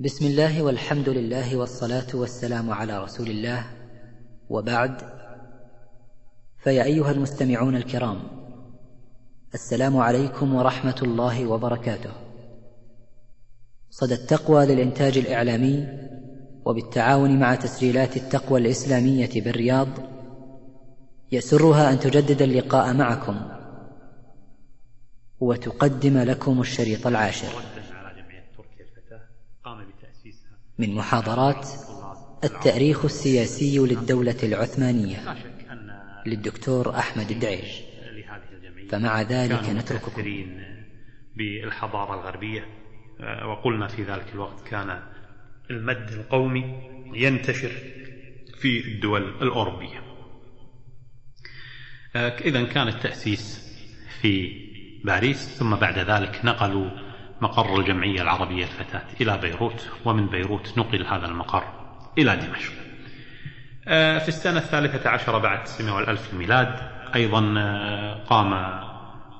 بسم الله والحمد لله والصلاة والسلام على رسول الله. وبعد فيا أيها المستمعون الكرام السلام عليكم ورحمة الله وبركاته. صدى التقوى للإنتاج الإعلامي وبالتعاون مع تسجيلات التقوى الإسلامية بالرياض يسرها أن تجدد اللقاء معكم وتقدم لكم الشريط العاشر. من محاضرات التأريخ السياسي للدولة العثمانية للدكتور أحمد الدعيش فمع ذلك نترككم. بالحضارة الغربية وقلنا في ذلك الوقت كان المد القومي ينتشر في الدول الأوروبية. إذا كان التأسيس في باريس ثم بعد ذلك نقلوا مقر الجمعية العربية الفتاة إلى بيروت ومن بيروت نقل هذا المقر إلى دمشق. في السنة الثالثة عشر بعد 900 ألف الميلاد أيضا قام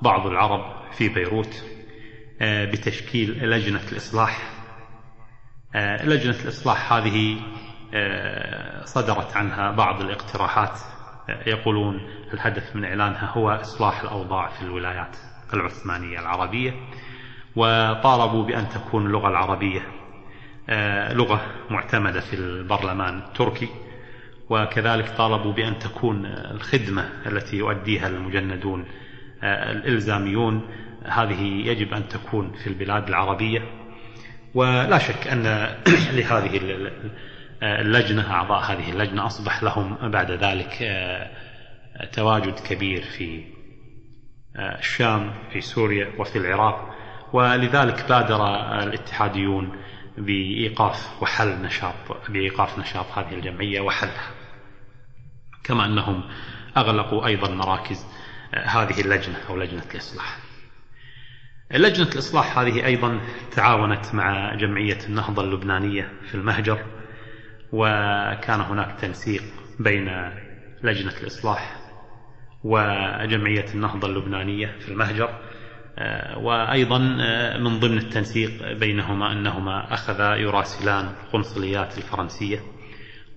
بعض العرب في بيروت بتشكيل لجنة الإصلاح. لجنة الإصلاح هذه صدرت عنها بعض الاقتراحات. يقولون الهدف من إعلانها هو إصلاح الأوضاع في الولايات العثمانية العربية. وطالبوا بأن تكون اللغة العربية لغة معتمدة في البرلمان التركي وكذلك طالبوا بأن تكون الخدمة التي يؤديها المجندون الإلزاميون. هذه يجب أن تكون في البلاد العربية. ولا شك أن لهذه اللجنة أعضاء هذه اللجنة أصبح لهم بعد ذلك تواجد كبير في الشام في سوريا وفي العراق. ولذلك بادر الاتحاديون بإيقاف وحل نشاط بإيقاف نشاط هذه الجمعية وحلها. كما أنهم أغلقوا أيضا مراكز هذه اللجنة أو لجنة الإصلاح. لجنة الإصلاح هذه أيضا تعاونت مع جمعية النهضة اللبنانية في المهجر وكان هناك تنسيق بين لجنة الإصلاح وجمعية النهضة اللبنانية في المهجر. وأيضا من ضمن التنسيق بينهما أنهما أخذا يراسلان القنصليات الفرنسية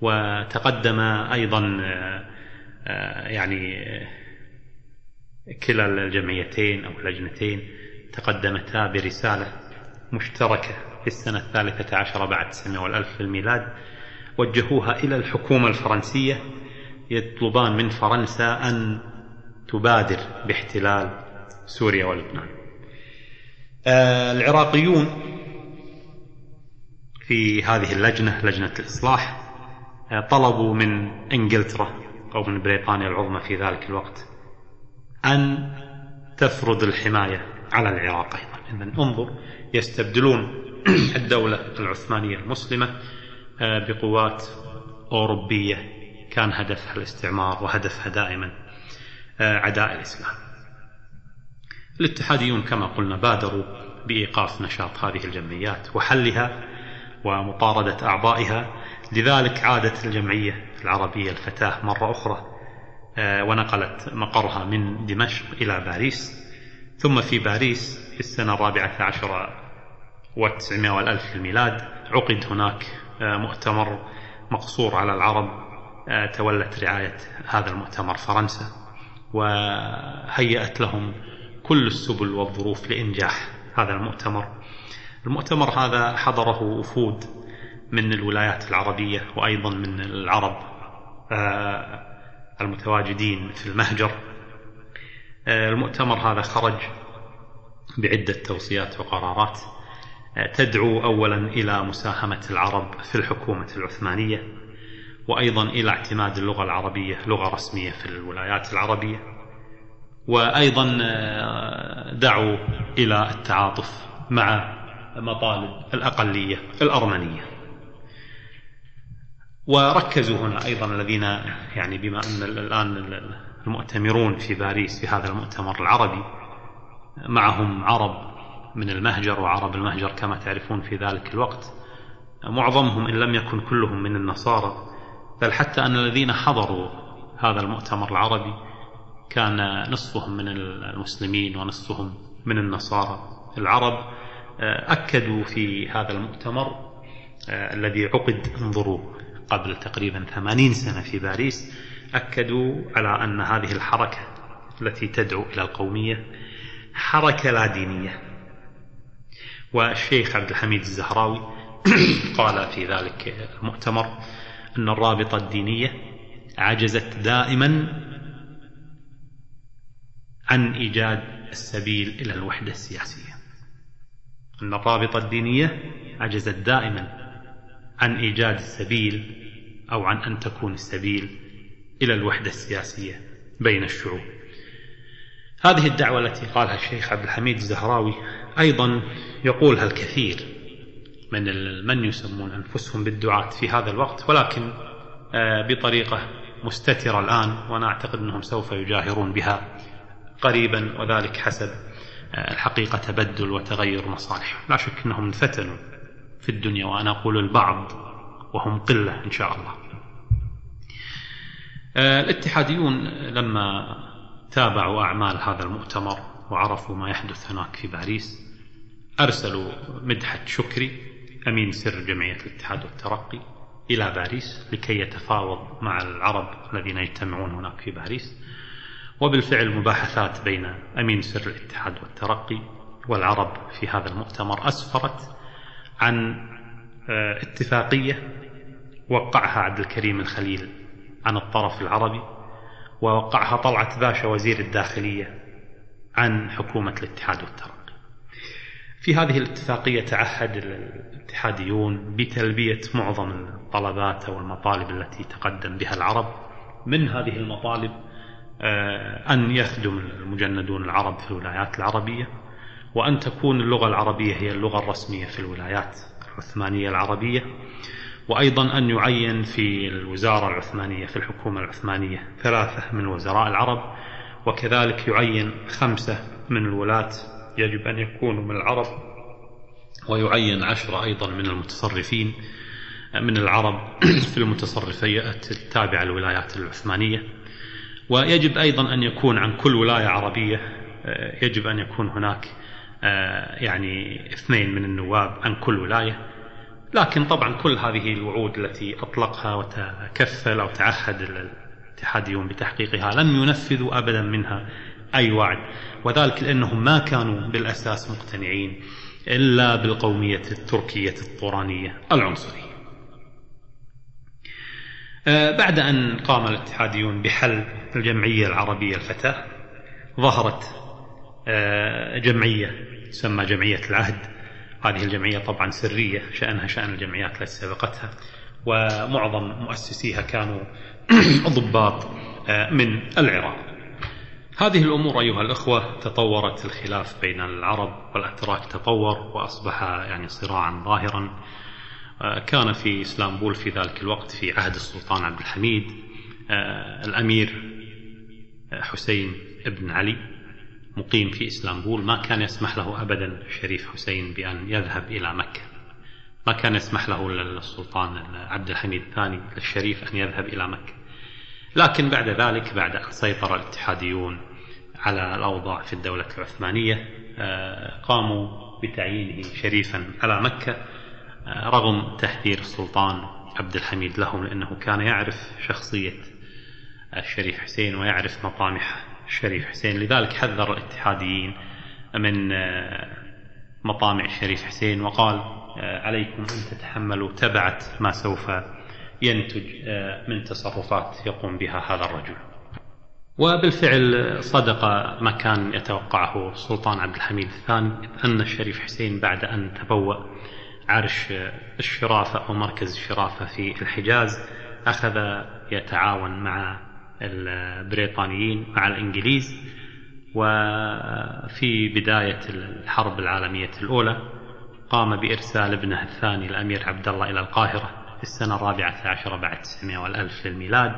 وتقدم أيضا يعني كلا الجمعيتين أو اللجنتين تقدمتا برسالة مشتركة في السنة الثالثة عشر بعد 900 والألف الميلاد وجهوها إلى الحكومة الفرنسية يطلبان من فرنسا أن تبادر باحتلال سوريا ولبنان آه العراقيون في هذه اللجنة لجنة الإصلاح آه طلبوا من إنجلترا أو من بريطانيا العظمى في ذلك الوقت أن تفرض الحماية على العراق أيضا. إذن انظر يستبدلون الدولة العثمانية المسلمة آه بقوات أوروبية كان هدفها الاستعمار وهدفها دائما عداء الإسلام. الاتحاديون كما قلنا بادروا بإيقاف نشاط هذه الجمعيات وحلها ومطاردة أعضائها. لذلك عادت الجمعية العربية الفتاة مرة أخرى ونقلت مقرها من دمشق إلى باريس. ثم في باريس في السنة الرابعة عشر وتسعمائة والألف الميلاد عقد هناك مؤتمر مقصور على العرب تولت رعاية هذا المؤتمر فرنسا وهيأت لهم كل السبل والظروف لإنجاح هذا المؤتمر. المؤتمر هذا حضره وفود من الولايات العربية وأيضا من العرب المتواجدين في المهجر. المؤتمر هذا خرج بعدة توصيات وقرارات. تدعو أولا إلى مساهمة العرب في الحكومة العثمانية وأيضا إلى اعتماد اللغة العربية لغة رسمية في الولايات العربية. وأيضا دعوا إلى التعاطف مع مطالب الأقلية الأرمنية. وركزوا هنا أيضا الذين يعني بما أن الآن المؤتمرون في باريس في هذا المؤتمر العربي معهم عرب من المهجر وعرب المهجر كما تعرفون في ذلك الوقت. معظمهم إن لم يكن كلهم من النصارى بل حتى أن الذين حضروا هذا المؤتمر العربي كان نصفهم من المسلمين ونصفهم من النصارى. العرب أكدوا في هذا المؤتمر الذي عقد انظروا قبل تقريبا ثمانين سنة في باريس أكدوا على أن هذه الحركة التي تدعو إلى القومية حركة لا دينية. والشيخ عبد الحميد الزهراوي قال في ذلك المؤتمر أن الرابطة الدينية عجزت دائما عن إيجاد السبيل إلى الوحدة السياسية. أن الرابطة الدينية عجزت دائما عن إيجاد السبيل أو عن أن تكون السبيل إلى الوحدة السياسية بين الشعوب. هذه الدعوة التي قالها الشيخ عبد الحميد الزهراوي أيضا يقولها الكثير من من يسمون أنفسهم بالدعاة في هذا الوقت ولكن آه، بطريقة مستترة الآن وأنا أعتقد أنهم سوف يجاهرون بها. قريبا وذلك حسب آه، الحقيقة تبدل وتغير مصالح لا شك أنهم انفتنوا في الدنيا وأنا أقول البعض وهم قلة إن شاء الله. آه، الاتحاديون لما تابعوا أعمال هذا المؤتمر وعرفوا ما يحدث هناك في باريس أرسلوا مدحت شكري أمين سر جمعية الاتحاد والترقي إلى باريس لكي يتفاوض مع العرب الذين يجتمعون هناك في باريس. وبالفعل مباحثات بين أمين سر الاتحاد والترقي والعرب في هذا المؤتمر أسفرت عن آه، اتفاقية وقعها عبد الكريم الخليل عن الطرف العربي ووقعها طلعت باشا وزير الداخلية عن حكومة الاتحاد والترقي. في هذه الاتفاقية تعهد الاتحاديون بتلبية معظم الطلبات أو المطالب التي تقدم بها العرب من هذه المطالب أن يخدم المجندون العرب في الولايات العربية وأن تكون اللغة العربية هي اللغة الرسمية في الولايات العثمانية العربية وأيضا أن يعين في الوزارة العثمانية في الحكومة العثمانية ثلاثة من وزراء العرب وكذلك يعين خمسة من الولاة يجب أن يكونوا من العرب ويعين عشرة أيضا من المتصرفين من العرب في المتصرفيات التابعة للولايات العثمانية. ويجب أيضا أن يكون عن كل ولاية عربية آه، يجب أن يكون هناك آه، يعني اثنين من النواب عن كل ولاية. لكن طبعا كل هذه الوعود التي أطلقها وتكفل أو تعهد الاتحاديون بتحقيقها لم ينفذوا أبدا منها أي وعد. وذلك لأنهم ما كانوا بالأساس مقتنعين إلا بالقومية التركية الطورانية العنصرية. بعد أن قام الاتحاديون بحل الجمعية العربية الفتاة ظهرت آه، جمعية تسمى جمعية العهد. هذه الجمعية طبعا سرية شأنها شأن الجمعيات التي سبقتها ومعظم مؤسسيها كانوا ضباط آه، من العراق. هذه الأمور أيها الأخوة تطورت الخلاف بين العرب والأتراك تطور وأصبح يعني صراعا ظاهرا. آه، كان في إسلامبول في ذلك الوقت في عهد السلطان عبد الحميد آه، الأمير حسين ابن علي مقيم في إسلامبول. ما كان يسمح له أبدا الشريف حسين بأن يذهب إلى مكة. ما كان يسمح له السلطان عبد الحميد الثاني الشريف أن يذهب إلى مكة. لكن بعد ذلك بعد أن سيطر الاتحاديون على الأوضاع في الدولة العثمانية آه، قاموا بتعيينه شريفا على مكة. آه، رغم تحذير السلطان عبد الحميد لهم لأنه كان يعرف شخصية الشريف حسين ويعرف مطامح الشريف حسين. لذلك حذر الاتحاديين من آه، مطامع الشريف حسين وقال عليكم أن تتحملوا تبعة ما سوف ينتج من تصرفات يقوم بها هذا الرجل. وبالفعل صدق ما كان يتوقعه السلطان عبد الحميد الثاني أن الشريف حسين بعد أن تبوأ عرش الشرافة أو مركز الشرافة في الحجاز أخذ يتعاون مع البريطانيين مع الإنجليز وفي بداية الحرب العالمية الأولى قام بإرسال ابنه الثاني الأمير عبد الله إلى القاهرة في السنة الرابعة عشرة بعد 900 والألف للميلاد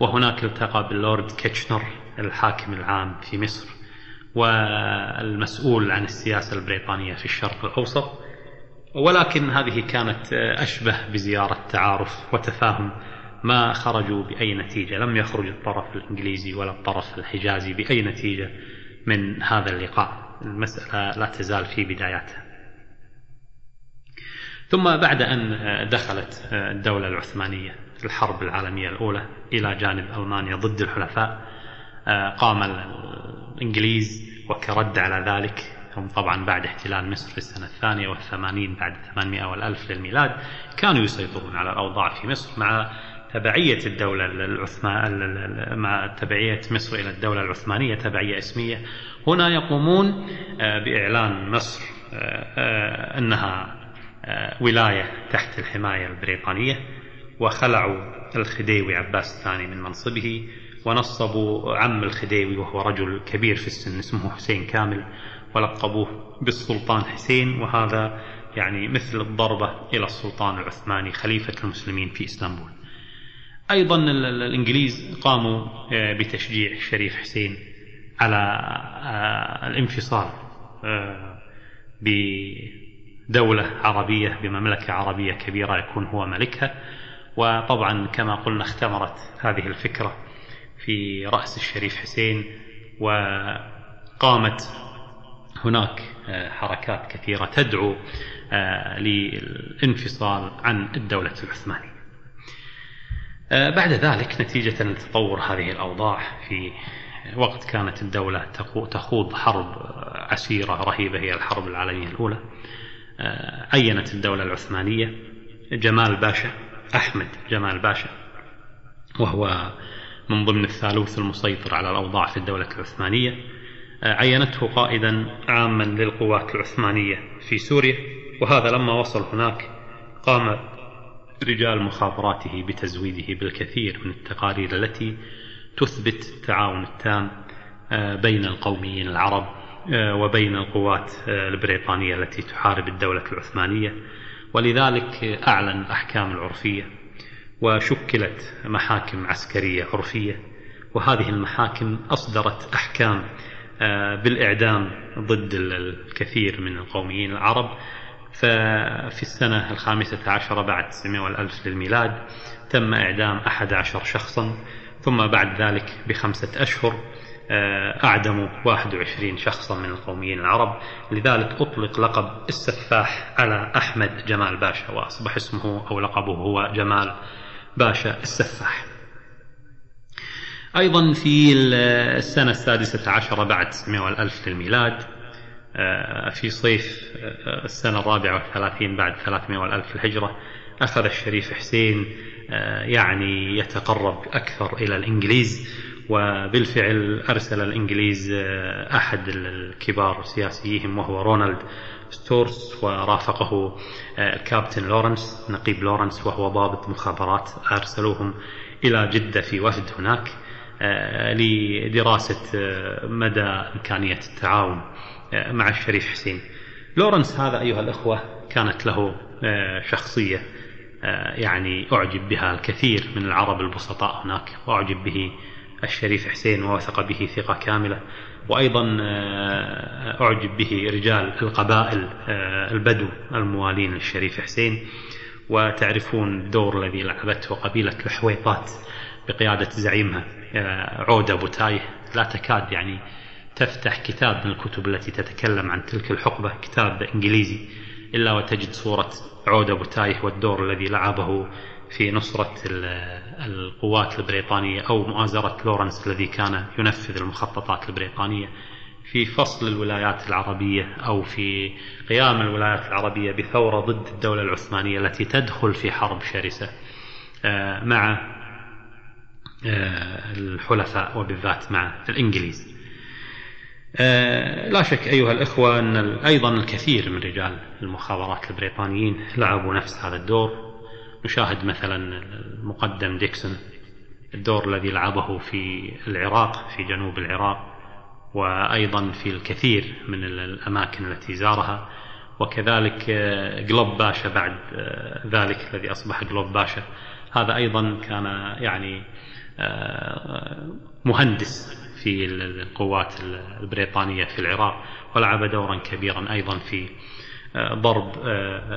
وهناك التقى باللورد كيتشنر الحاكم العام في مصر والمسؤول عن السياسة البريطانية في الشرق الأوسط. ولكن هذه كانت أشبه بزيارة تعارف وتفاهم ما خرجوا بأي نتيجة. لم يخرج الطرف الإنجليزي ولا الطرف الحجازي بأي نتيجة من هذا اللقاء. المسألة لا تزال في بداياتها. ثم بعد أن دخلت الدولة العثمانية في الحرب العالمية الأولى إلى جانب ألمانيا ضد الحلفاء قام الإنجليز وكرد على ذلك. هم طبعا بعد احتلال مصر في السنة الثانية والثمانين بعد 800 والألف للميلاد كانوا يسيطرون على الأوضاع في مصر مع تبعية الدولة العثمان مع تبعية مصر إلى الدولة العثمانية تبعية اسمية. هنا يقومون بإعلان مصر أنها ولاية تحت الحماية البريطانية وخلعوا الخديوي عباس الثاني من منصبه ونصبوا عم الخديوي وهو رجل كبير في السن اسمه حسين كامل. ولقبوه بالسلطان حسين وهذا يعني مثل الضربة إلى السلطان العثماني خليفة المسلمين في إسطنبول أيضا الإنجليز قاموا بتشجيع شريف حسين على الانفصال بدولة عربية بمملكة عربية كبيرة يكون هو ملكها. وطبعا كما قلنا اختمرت هذه الفكرة في رأس الشريف حسين وقامت هناك حركات كثيرة تدعو للانفصال عن الدولة العثمانية. بعد ذلك نتيجة لتطور هذه الأوضاع في وقت كانت الدولة تخوض حرب عسيرة رهيبة هي الحرب العالمية الأولى. عينت الدولة العثمانية جمال باشا أحمد جمال باشا وهو من ضمن الثالوث المسيطر على الأوضاع في الدولة العثمانية. عينته قائدا عاما للقوات العثمانية في سوريا وهذا لما وصل هناك قام رجال مخابراته بتزويده بالكثير من التقارير التي تثبت التعاون التام بين القوميين العرب وبين القوات البريطانية التي تحارب الدولة العثمانية. ولذلك أعلن الأحكام العرفية وشكلت محاكم عسكرية عرفية وهذه المحاكم أصدرت أحكام بالإعدام ضد الكثير من القوميين العرب. ففي السنة الخامسة عشر بعد 900 والألف للميلاد تم إعدام أحد عشر شخصا ثم بعد ذلك بخمسة أشهر أعدموا 21 شخصا من القوميين العرب. لذلك أطلق لقب السفاح على أحمد جمال باشا وأصبح اسمه أو لقبه هو جمال باشا السفاح. أيضا في السنة السادسة عشر بعد 900 والألف للميلاد في صيف السنة الرابعة والثلاثين بعد 300 والألف الهجرة أخذ الشريف حسين يعني يتقرب أكثر إلى الإنجليز وبالفعل أرسل الإنجليز أحد الكبار سياسيهم وهو رونالد ستورس ورافقه الكابتن لورنس نقيب لورنس وهو ضابط مخابرات أرسلوهم إلى جدة في وفد هناك. لدراسة مدى إمكانية التعاون مع الشريف حسين. لورنس هذا أيها الأخوة كانت له شخصية يعني أعجب بها الكثير من العرب البسطاء هناك وأعجب به الشريف حسين ووثق به ثقة كاملة. وأيضا أعجب به رجال القبائل البدو الموالين للشريف حسين. وتعرفون الدور الذي لعبته قبيلة الحويطات بقيادة زعيمها عودة بوتايه لا تكاد يعني تفتح كتاب من الكتب التي تتكلم عن تلك الحقبة كتاب إنجليزي إلا وتجد صورة عودة بوتايه والدور الذي لعبه في نصرة القوات البريطانية أو مؤازرة لورنس الذي كان ينفذ المخططات البريطانية في فصل الولايات العربية أو في قيام الولايات العربية بثورة ضد الدولة العثمانية التي تدخل في حرب شرسة مع الحلفاء وبالذات مع الإنجليز. لا شك أيها الإخوة أن أيضا الكثير من رجال المخابرات البريطانيين لعبوا نفس هذا الدور. نشاهد مثلا المقدم ديكسون الدور الذي لعبه في العراق في جنوب العراق وأيضا في الكثير من الأماكن التي زارها. وكذلك جلوب باشا بعد ذلك الذي أصبح جلوب باشا. هذا أيضا كان يعني مهندس في القوات البريطانية في العراق ولعب دورا كبيرا أيضا في ضرب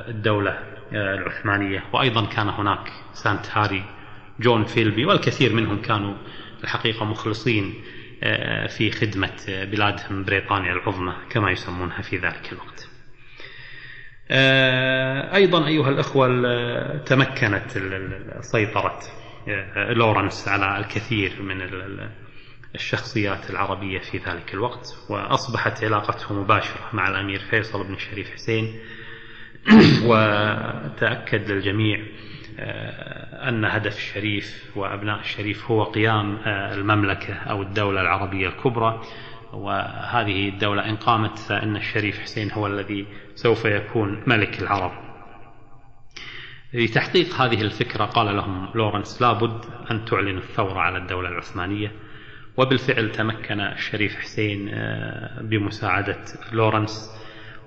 الدولة العثمانية. وأيضا كان هناك سانت هاري جون فيلبي والكثير منهم كانوا الحقيقة مخلصين في خدمة بلادهم بريطانيا العظمى كما يسمونها في ذلك الوقت. أيضا أيها الأخوة تمكنت سيطرة لورنس على الكثير من الشخصيات العربية في ذلك الوقت وأصبحت علاقته مباشرة مع الأمير فيصل بن الشريف حسين. وتأكد للجميع آه، أن هدف الشريف وأبناء الشريف هو قيام آه، المملكة أو الدولة العربية الكبرى. وهذه الدولة إن قامت فإن الشريف حسين هو الذي سوف يكون ملك العرب. لتحقيق هذه الفكرة قال لهم لورنس لابد أن تعلن الثورة على الدولة العثمانية. وبالفعل تمكن الشريف حسين آه، بمساعدة لورنس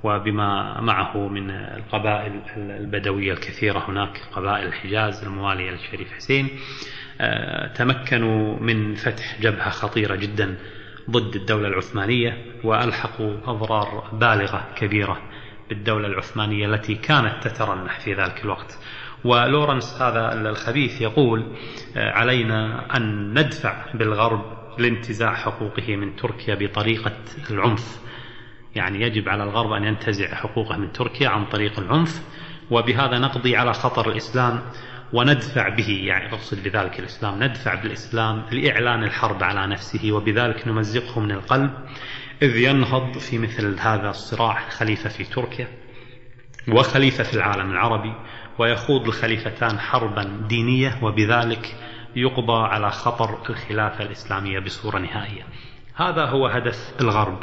وبما معه من القبائل البدوية الكثيرة هناك قبائل الحجاز الموالية للشريف حسين. آه، تمكنوا من فتح جبهة خطيرة جدا ضد الدولة العثمانية وألحقوا أضرار بالغة كبيرة بالدولة العثمانية التي كانت تترنح في ذلك الوقت. ولورنس هذا الخبيث يقول آه، علينا أن ندفع بالغرب لانتزاع حقوقه من تركيا بطريقة العنف. يعني يجب على الغرب أن ينتزع حقوقه من تركيا عن طريق العنف وبهذا نقضي على خطر الإسلام وندفع به. يعني أقصد بذلك الإسلام ندفع بالإسلام لإعلان الحرب على نفسه وبذلك نمزقه من القلب إذ ينهض في مثل هذا الصراع خليفة في تركيا وخليفة في العالم العربي. ويخوض الخليفتان حربا دينية وبذلك يقضى على خطر الخلافة الإسلامية بصورة نهائية. هذا هو هدف الغرب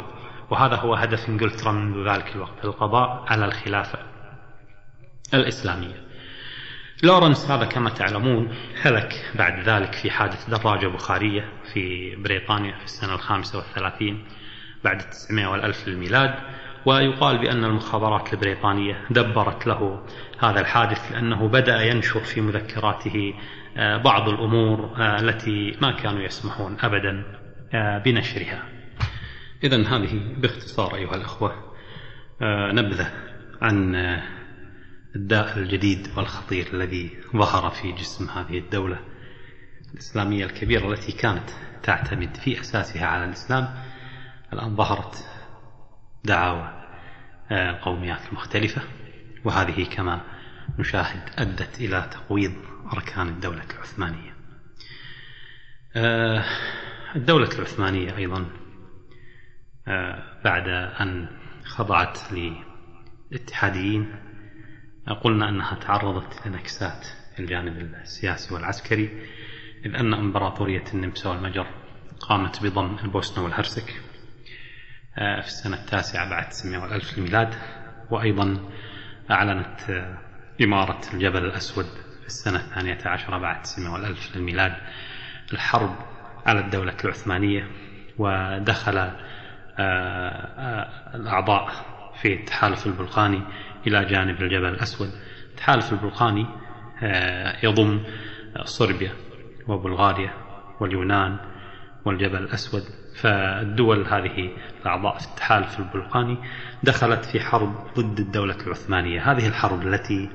وهذا هو هدف إنجلترا منذ ذلك الوقت القضاء على الخلافة الإسلامية. لورنس هذا كما تعلمون هلك بعد ذلك في حادث دراجة بخارية في بريطانيا في السنة الخامسة والثلاثين بعد 900 والألف للميلاد. ويقال بأن المخابرات البريطانية دبرت له هذا الحادث لأنه بدأ ينشر في مذكراته آه، بعض الأمور آه، التي ما كانوا يسمحون أبدا آه، بنشرها. إذا هذه باختصار أيها الأخوة نبذة عن الداء الجديد والخطير الذي ظهر في جسم هذه الدولة الإسلامية الكبيرة التي كانت تعتمد في أساسها على الإسلام. الآن ظهرت دعاوى القوميات المختلفة وهذه كما نشاهد أدت إلى تقويض أركان الدولة العثمانية. آه، الدولة العثمانية أيضا آه، بعد أن خضعت للاتحاديين قلنا أنها تعرضت لنكسات الجانب السياسي والعسكري إذ أن إمبراطورية النمسا والمجر قامت بضم البوسنة والهرسك. في السنة التاسعة بعد 900 والألف الميلاد وأيضا أعلنت إمارة الجبل الأسود في السنة الثانية عشرة بعد 900 والألف للميلاد. الحرب على الدولة العثمانية ودخل آه، آه، الأعضاء في التحالف البلقاني إلى جانب الجبل الأسود. التحالف البلقاني آه، يضم صربيا وبلغاريا واليونان والجبل الأسود. فالدول هذه الأعضاء في التحالف البلقاني دخلت في حرب ضد الدولة العثمانية. هذه الحرب التي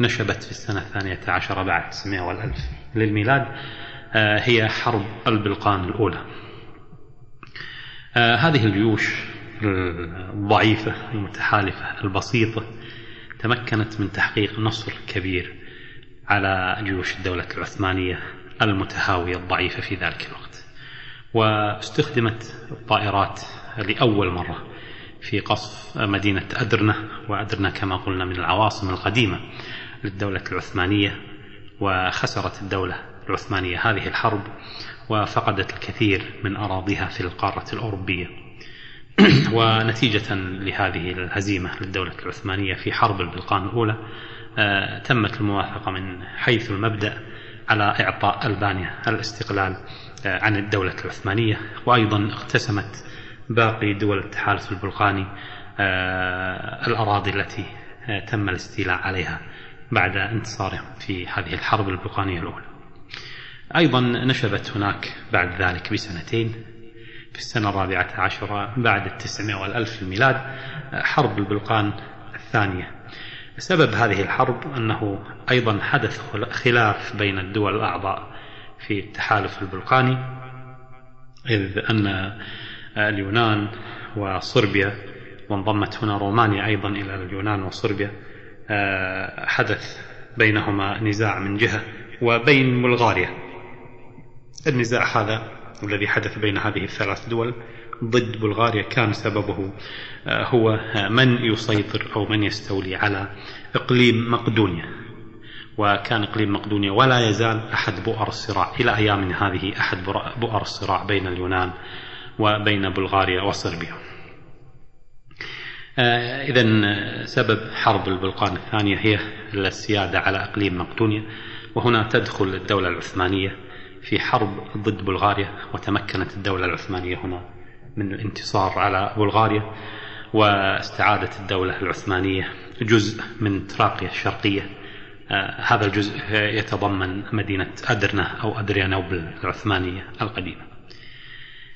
نشبت في السنة الثانية عشرة بعد 900 والألف للميلاد آه، هي حرب البلقان الأولى. آه، هذه الجيوش الضعيفة المتحالفة البسيطة تمكنت من تحقيق نصر كبير على جيوش الدولة العثمانية المتهاوية الضعيفة في ذلك الوقت. واستخدمت الطائرات لأول مرة في قصف مدينة أدرنة وأدرنة كما قلنا من العواصم القديمة للدولة العثمانية وخسرت الدولة العثمانية هذه الحرب وفقدت الكثير من أراضيها في القارة الأوروبية. ونتيجة لهذه الهزيمة للدولة العثمانية في حرب البلقان الأولى آه، تمت الموافقة من حيث المبدأ على إعطاء ألبانيا الاستقلال عن الدولة العثمانية وأيضا اقتسمت باقي دول التحالف البلقاني آه، الأراضي التي تم الاستيلاء عليها بعد انتصارهم في هذه الحرب البلقانية الأولى. أيضا نشبت هناك بعد ذلك بسنتين في السنة الرابعة عشرة بعد التسعمائة والألف الميلاد حرب البلقان الثانية. سبب هذه الحرب أنه أيضا حدث خلاف بين الدول الأعضاء في التحالف البلقاني إذ أن اليونان وصربيا وانضمت هنا رومانيا أيضا إلى اليونان وصربيا حدث بينهما نزاع من جهة وبين بلغاريا. النزاع هذا الذي حدث بين هذه الثلاث دول ضد بلغاريا كان سببه هو من يسيطر أو من يستولي على إقليم مقدونيا. وكان إقليم مقدونيا ولا يزال أحد بؤر الصراع إلى أيامنا هذه أحد بؤر الصراع بين اليونان وبين بلغاريا وصربيا. إذا سبب حرب البلقان الثانية هي السيادة على إقليم مقدونيا وهنا تدخل الدولة العثمانية في حرب ضد بلغاريا وتمكنت الدولة العثمانية هنا من الانتصار على بلغاريا واستعادت الدولة العثمانية جزء من تراقيا الشرقية آه هذا الجزء يتضمن مدينة أدرنة أو أدريانوبل العثمانية القديمة.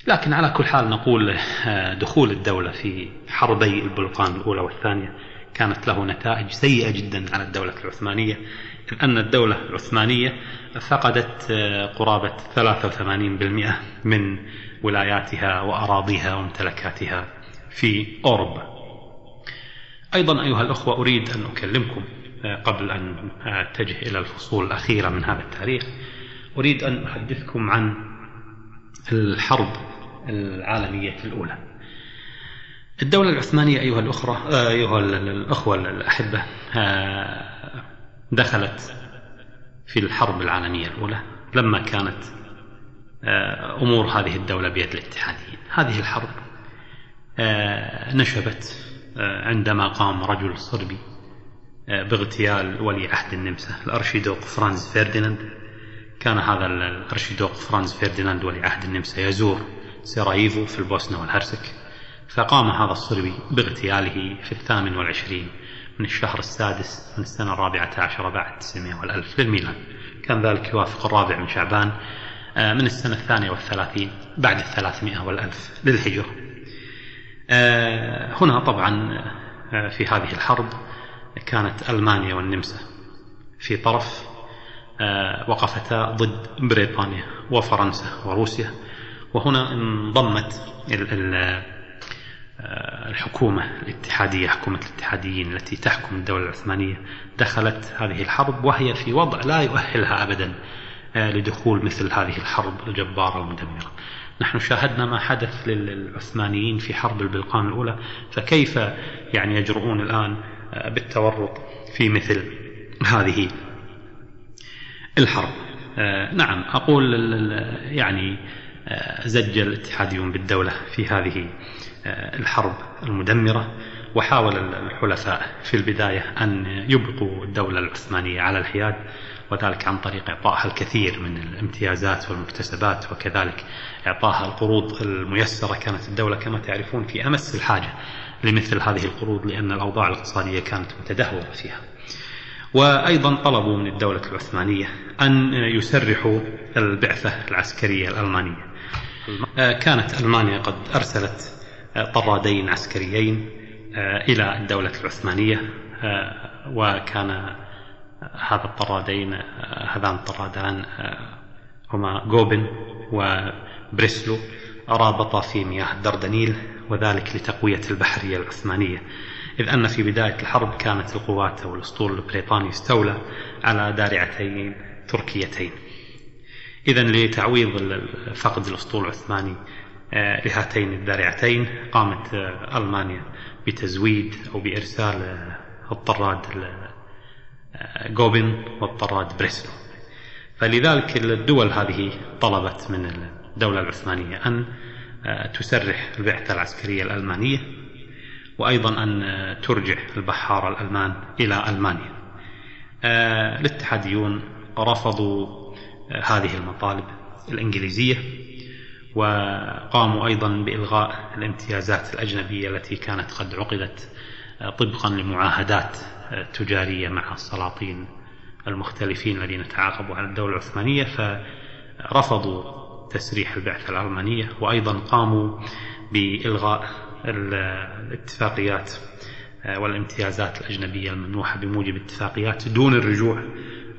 لكن على كل حال نقول آه دخول الدولة في حربي البلقان الأولى والثانية كانت له نتائج سيئة جدا على الدولة العثمانية أن الدولة العثمانية فقدت قرابة 83% من ولاياتها وأراضيها وممتلكاتها في أوروبا. أيضا أيها الأخوة أريد أن أكلمكم قبل أن أتجه إلى الفصول الأخيرة من هذا التاريخ أريد أن أحدثكم عن الحرب العالمية الأولى. الدولة العثمانية أيها الأخرى أيها الأخوة الأحبة دخلت في الحرب العالمية الأولى لما كانت أمور هذه الدولة بيد الاتحاديين. هذه الحرب نشبت عندما قام رجل صربي باغتيال ولي عهد النمسا. الأرشيدوق فرانز فرديناند كان هذا الأرشيدوق فرانز فرديناند ولي عهد النمسا يزور سراييفو في البوسنة والهرسك. فقام هذا الصربي باغتياله في الثامن والعشرين من الشهر السادس من السنة الرابعة عشر بعد 900 والألف للميلاد. كان ذلك يوافق الرابع من شعبان من السنة الثانية والثلاثين بعد الثلاثمائة والألف للهجرة. هنا طبعا في هذه الحرب كانت ألمانيا والنمسا. في طرف وقفتا ضد بريطانيا وفرنسا وروسيا. وهنا انضمت الحكومة الاتحادية حكومة الاتحاديين التي تحكم الدولة العثمانية. دخلت هذه الحرب وهي في وضع لا يؤهلها أبدا لدخول مثل هذه الحرب الجبارة المدمرة نحن شاهدنا ما حدث للعثمانيين في حرب البلقان الأولى. فكيف يعني يجرؤون الآن بالتورط في مثل هذه الحرب. نعم أقول يعني زج الاتحاديون بالدولة في هذه الحرب المدمرة وحاول الحلفاء في البداية أن يبقوا الدولة العثمانية على الحياد وذلك عن طريق إعطائها الكثير من الامتيازات والمكتسبات وكذلك إعطائها القروض الميسرة. كانت الدولة كما تعرفون في أمس الحاجة لمثل هذه القروض لأن الأوضاع الاقتصادية كانت متدهورة فيها. وأيضا طلبوا من الدولة العثمانية أن يسرحوا البعثة العسكرية الألمانية. كانت ألمانيا قد أرسلت طرادين عسكريين إلى الدولة العثمانية وكان هذا الطرادين هذان الطرادان هما جوبن وبريسلو رابطا في مياه الدردنيل وذلك لتقوية البحرية العثمانية. إذ أن في بداية الحرب كانت القوات أو الأسطول البريطاني استولى على دارعتين تركيتين. إذا لتعويض فقد الأسطول العثماني لهاتين الدارعتين قامت ألمانيا بتزويد أو بإرسال الطراد جوبن والطراد بريسلو فلذلك الدول هذه طلبت من الدولة العثمانية أن تسرح البعثة العسكرية الألمانية وأيضا أن ترجع البحارة الألمان إلى ألمانيا. الاتحاديون رفضوا هذه المطالب الإنجليزية وقاموا أيضا بإلغاء الامتيازات الأجنبية التي كانت قد عقدت طبقا لمعاهدات تجارية مع السلاطين المختلفين الذين تعاقبوا على الدولة العثمانية فرفضوا تسريح البعثة الألمانية وأيضا قاموا بإلغاء الاتفاقيات والامتيازات الأجنبية الممنوحة بموجب اتفاقيات دون الرجوع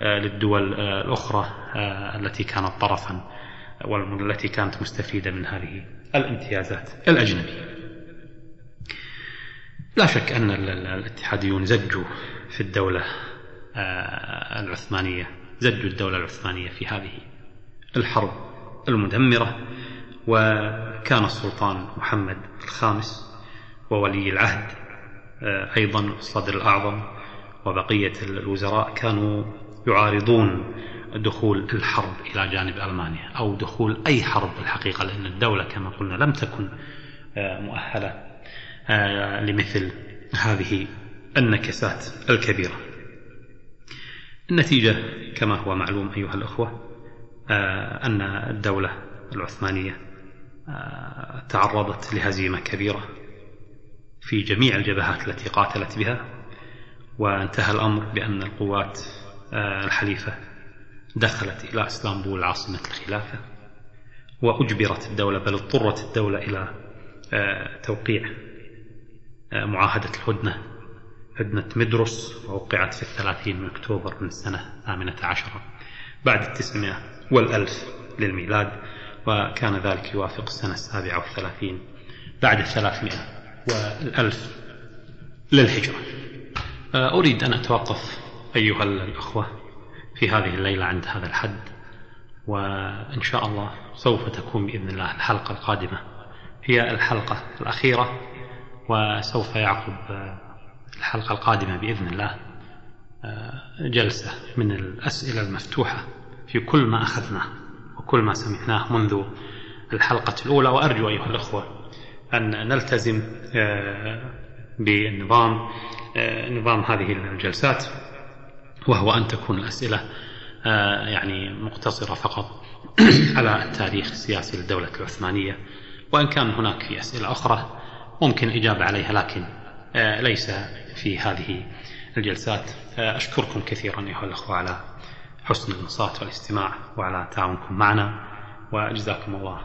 للدول الأخرى التي كانت طرفا والتي كانت مستفيدة من هذه الامتيازات الأجنبية. لا شك أن الاتحاديون زجوا في الدولة آه، العثمانية زجوا الدولة العثمانية في هذه الحرب. المدمرة وكان السلطان محمد الخامس وولي العهد آه، أيضا الصدر الأعظم وبقية الوزراء كانوا يعارضون دخول الحرب إلى جانب ألمانيا أو دخول أي حرب الحقيقة لأن الدولة كما قلنا لم تكن آه، مؤهلة آه، لمثل هذه النكسات الكبيرة. النتيجة كما هو معلوم أيها الأخوة أن الدولة العثمانية تعرضت لهزيمة كبيرة في جميع الجبهات التي قاتلت بها وانتهى الأمر بأن القوات آه، الحليفة دخلت إلى إسطنبول عاصمة الخلافة وأجبرت الدولة بل اضطرت الدولة إلى آه، توقيع آه، معاهدة الهدنة هدنة مدرس ووقعت في الثلاثين من أكتوبر من السنة الثامنة عشرة بعد التسعمائة. والألف للميلاد وكان ذلك يوافق السنة السابعة والثلاثين بعد الثلاثمائة والألف للهجرة. آه، أريد أن أتوقف أيها الأخوة في هذه الليلة عند هذا الحد وإن شاء الله سوف تكون بإذن الله الحلقة القادمة هي الحلقة الأخيرة وسوف يعقب آه، الحلقة القادمة بإذن الله آه، جلسة من الأسئلة المفتوحة في كل ما أخذناه وكل ما سمعناه منذ الحلقة الأولى. وأرجو أيها الأخوة أن نلتزم آه، بنظام آه، نظام هذه الجلسات وهو أن تكون الأسئلة آه، يعني مقتصرة فقط على التاريخ السياسي للدولة العثمانية. وإن كان هناك في أسئلة أخرى ممكن الإجابة عليها لكن ليس في هذه الجلسات. أشكركم كثيرا أيها الأخوة على حسن الانصات والاستماع وعلى تعاونكم معنا وجزاكم الله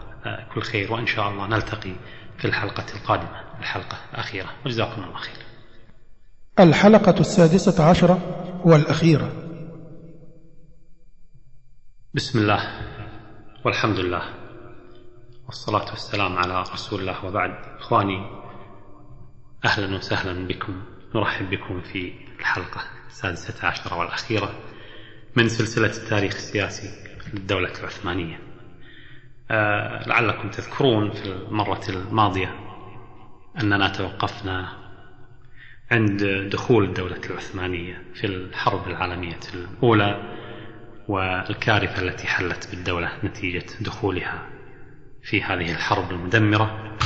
كل خير وإن شاء الله نلتقي في الحلقة القادمة الحلقة الأخيرة. وجزاكم الله خير. الحلقة السادسة عشرة والأخيرة. بسم الله والحمد لله والصلاة والسلام على رسول الله وبعد. إخواني أهلا وسهلا بكم نرحب بكم في الحلقة السادسة عشرة والأخيرة. من سلسلة التاريخ السياسي للدولة العثمانية. آه، لعلكم تذكرون في المرة الماضية أننا توقفنا عند دخول الدولة العثمانية في الحرب العالمية الأولى والكارثة التي حلت بالدولة نتيجة دخولها في هذه الحرب المدمرة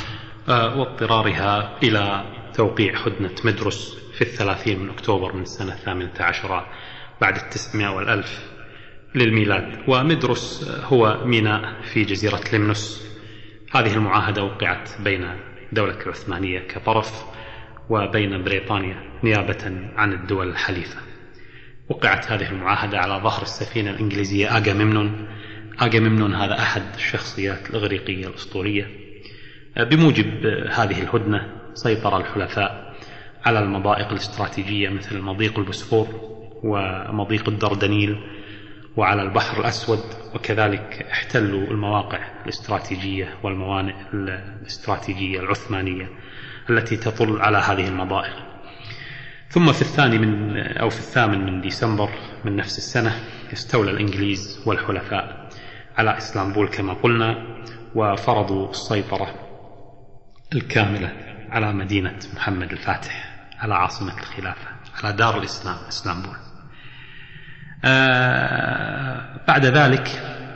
آه، واضطرارها إلى توقيع هدنة مدرس في الثلاثين من أكتوبر من السنة الثامنة عشرة بعد التسعمائة والألف للميلاد. ومدرس هو ميناء في جزيرة لمنوس. هذه المعاهدة وقعت بين الدولة العثمانية كطرف وبين بريطانيا نيابة عن الدول الحليفة. وقعت هذه المعاهدة على ظهر السفينة الإنجليزية آغاميمنون آغاميمنون هذا أحد الشخصيات الإغريقية الأسطورية. بموجب هذه الهدنة سيطر الحلفاء على المضائق الاستراتيجية مثل مضيق البوسفور. ومضيق الدردنيل وعلى البحر الأسود وكذلك احتلوا المواقع الاستراتيجية والموانئ الاستراتيجية العثمانية التي تطل على هذه المضائق. ثم في الثاني من أو في الثامن من ديسمبر من نفس السنة استولى الإنجليز والحلفاء على إسلامبول كما قلنا وفرضوا السيطرة الكاملة على مدينة محمد الفاتح على عاصمة الخلافة على دار الإسلام إسلامبول بعد ذلك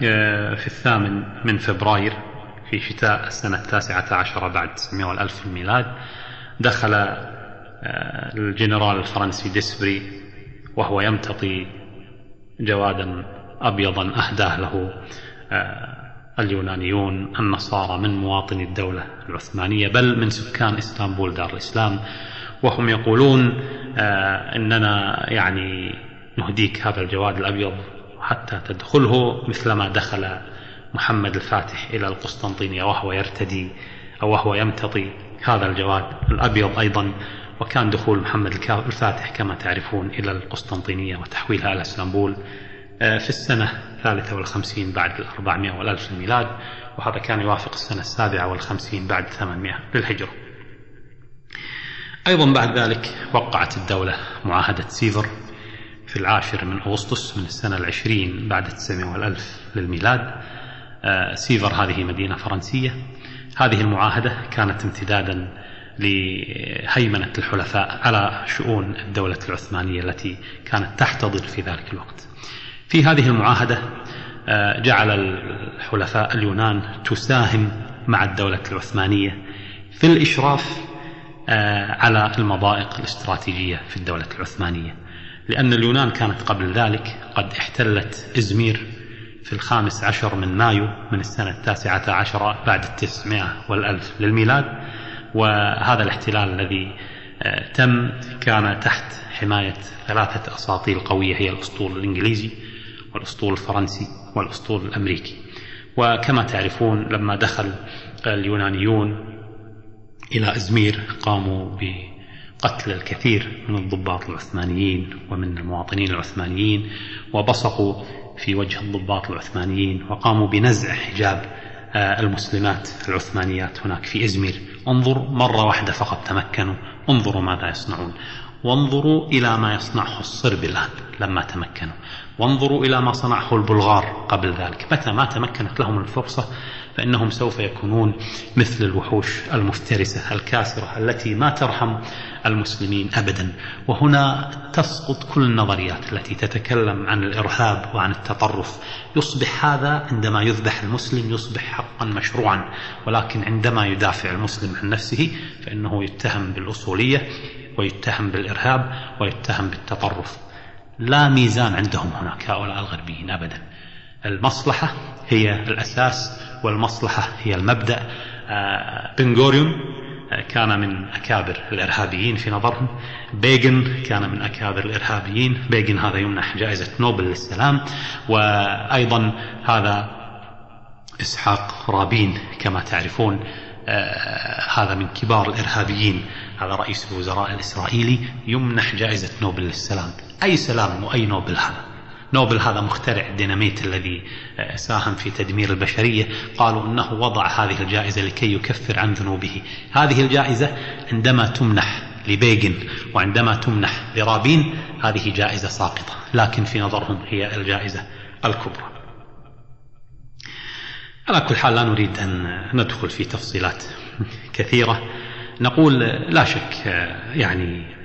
آه، في الثامن من فبراير في شتاء السنة التاسعة عشرة بعد 900 والألف الميلاد دخل آه، الجنرال الفرنسي ديسبيري وهو يمتطي جوادا أبيضا أهداه له اليونانيون النصارى من مواطني الدولة العثمانية بل من سكان إسطنبول دار الإسلام وهم يقولون إننا يعني نهديك هذا الجواد الأبيض حتى تدخله مثلما دخل محمد الفاتح إلى القسطنطينية وهو يرتدي أو وهو يمتطي هذا الجواد الأبيض أيضا. وكان دخول محمد الفاتح كما تعرفون إلى القسطنطينية وتحويلها إلى إسطنبول آه، في السنة الثالثة والخمسين بعد الأربعمائة والألف الميلاد وهذا كان يوافق السنة السابعة والخمسين بعد ثمانمائة للهجرة. أيضا بعد ذلك وقعت الدولة معاهدة سيفر. في العاشر من أغسطس من السنة العشرين بعد التسعمائة والألف للميلاد. آه، سيفر هذه مدينة فرنسية. هذه المعاهدة كانت امتدادا لهيمنة الحلفاء على شؤون الدولة العثمانية التي كانت تحتضر في ذلك الوقت. في هذه المعاهدة آه، جعل الحلفاء اليونان تساهم مع الدولة العثمانية في الإشراف آه، على المضائق الاستراتيجية في الدولة العثمانية. لأن اليونان كانت قبل ذلك قد احتلت إزمير في الخامس عشر من مايو من السنة التاسعة عشرة بعد التسعمائة والألف للميلاد وهذا الاحتلال الذي آه، تم كان تحت حماية ثلاثة أساطيل قوية هي الأسطول الإنجليزي والأسطول الفرنسي والأسطول الأمريكي. وكما تعرفون لما دخل اليونانيون إلى إزمير قاموا بقتل الكثير من الضباط العثمانيين ومن المواطنين العثمانيين وبصقوا في وجه الضباط العثمانيين وقاموا بنزع حجاب آه، المسلمات العثمانيات هناك في إزمير. انظر مرة واحدة فقط تمكنوا انظروا ماذا يصنعون. وانظروا إلى ما يصنعه الصرب الآن لما تمكنوا. وانظروا إلى ما صنعه البلغار قبل ذلك. متى ما تمكنت لهم الفرصة فإنهم سوف يكونون مثل الوحوش المفترسة الكاسرة التي ما ترحم المسلمين أبدا. وهنا تسقط كل النظريات التي تتكلم عن الإرهاب وعن التطرف. يصبح هذا عندما يذبح المسلم يصبح حقا مشروعا ولكن عندما يدافع المسلم عن نفسه فإنه يتهم بالأصولية ويتهم بالإرهاب ويتهم بالتطرف. لا ميزان عندهم هناك هؤلاء الغربيين أبدا. المصلحة هي الأساس والمصلحة هي المبدأ. آه، بنغوريون آه، كان من أكابر الإرهابيين في نظرهم. بيغن كان من أكابر الإرهابيين. بيغن هذا يمنح جائزة نوبل للسلام. وأيضا هذا إسحاق رابين كما تعرفون آه، هذا من كبار الإرهابيين. هذا رئيس الوزراء الإسرائيلي يمنح جائزة نوبل للسلام. أي سلام وأي نوبل هذا؟ نوبل هذا مخترع الديناميت الذي آه، ساهم في تدمير البشرية. قالوا أنه وضع هذه الجائزة لكي يكفر عن ذنوبه. هذه الجائزة عندما تمنح لبيغن وعندما تمنح لرابين هذه جائزة ساقطة. لكن في نظرهم هي الجائزة الكبرى. على كل حال لا نريد أن ندخل في تفصيلات كثيرة. نقول لا شك آه، يعني آه،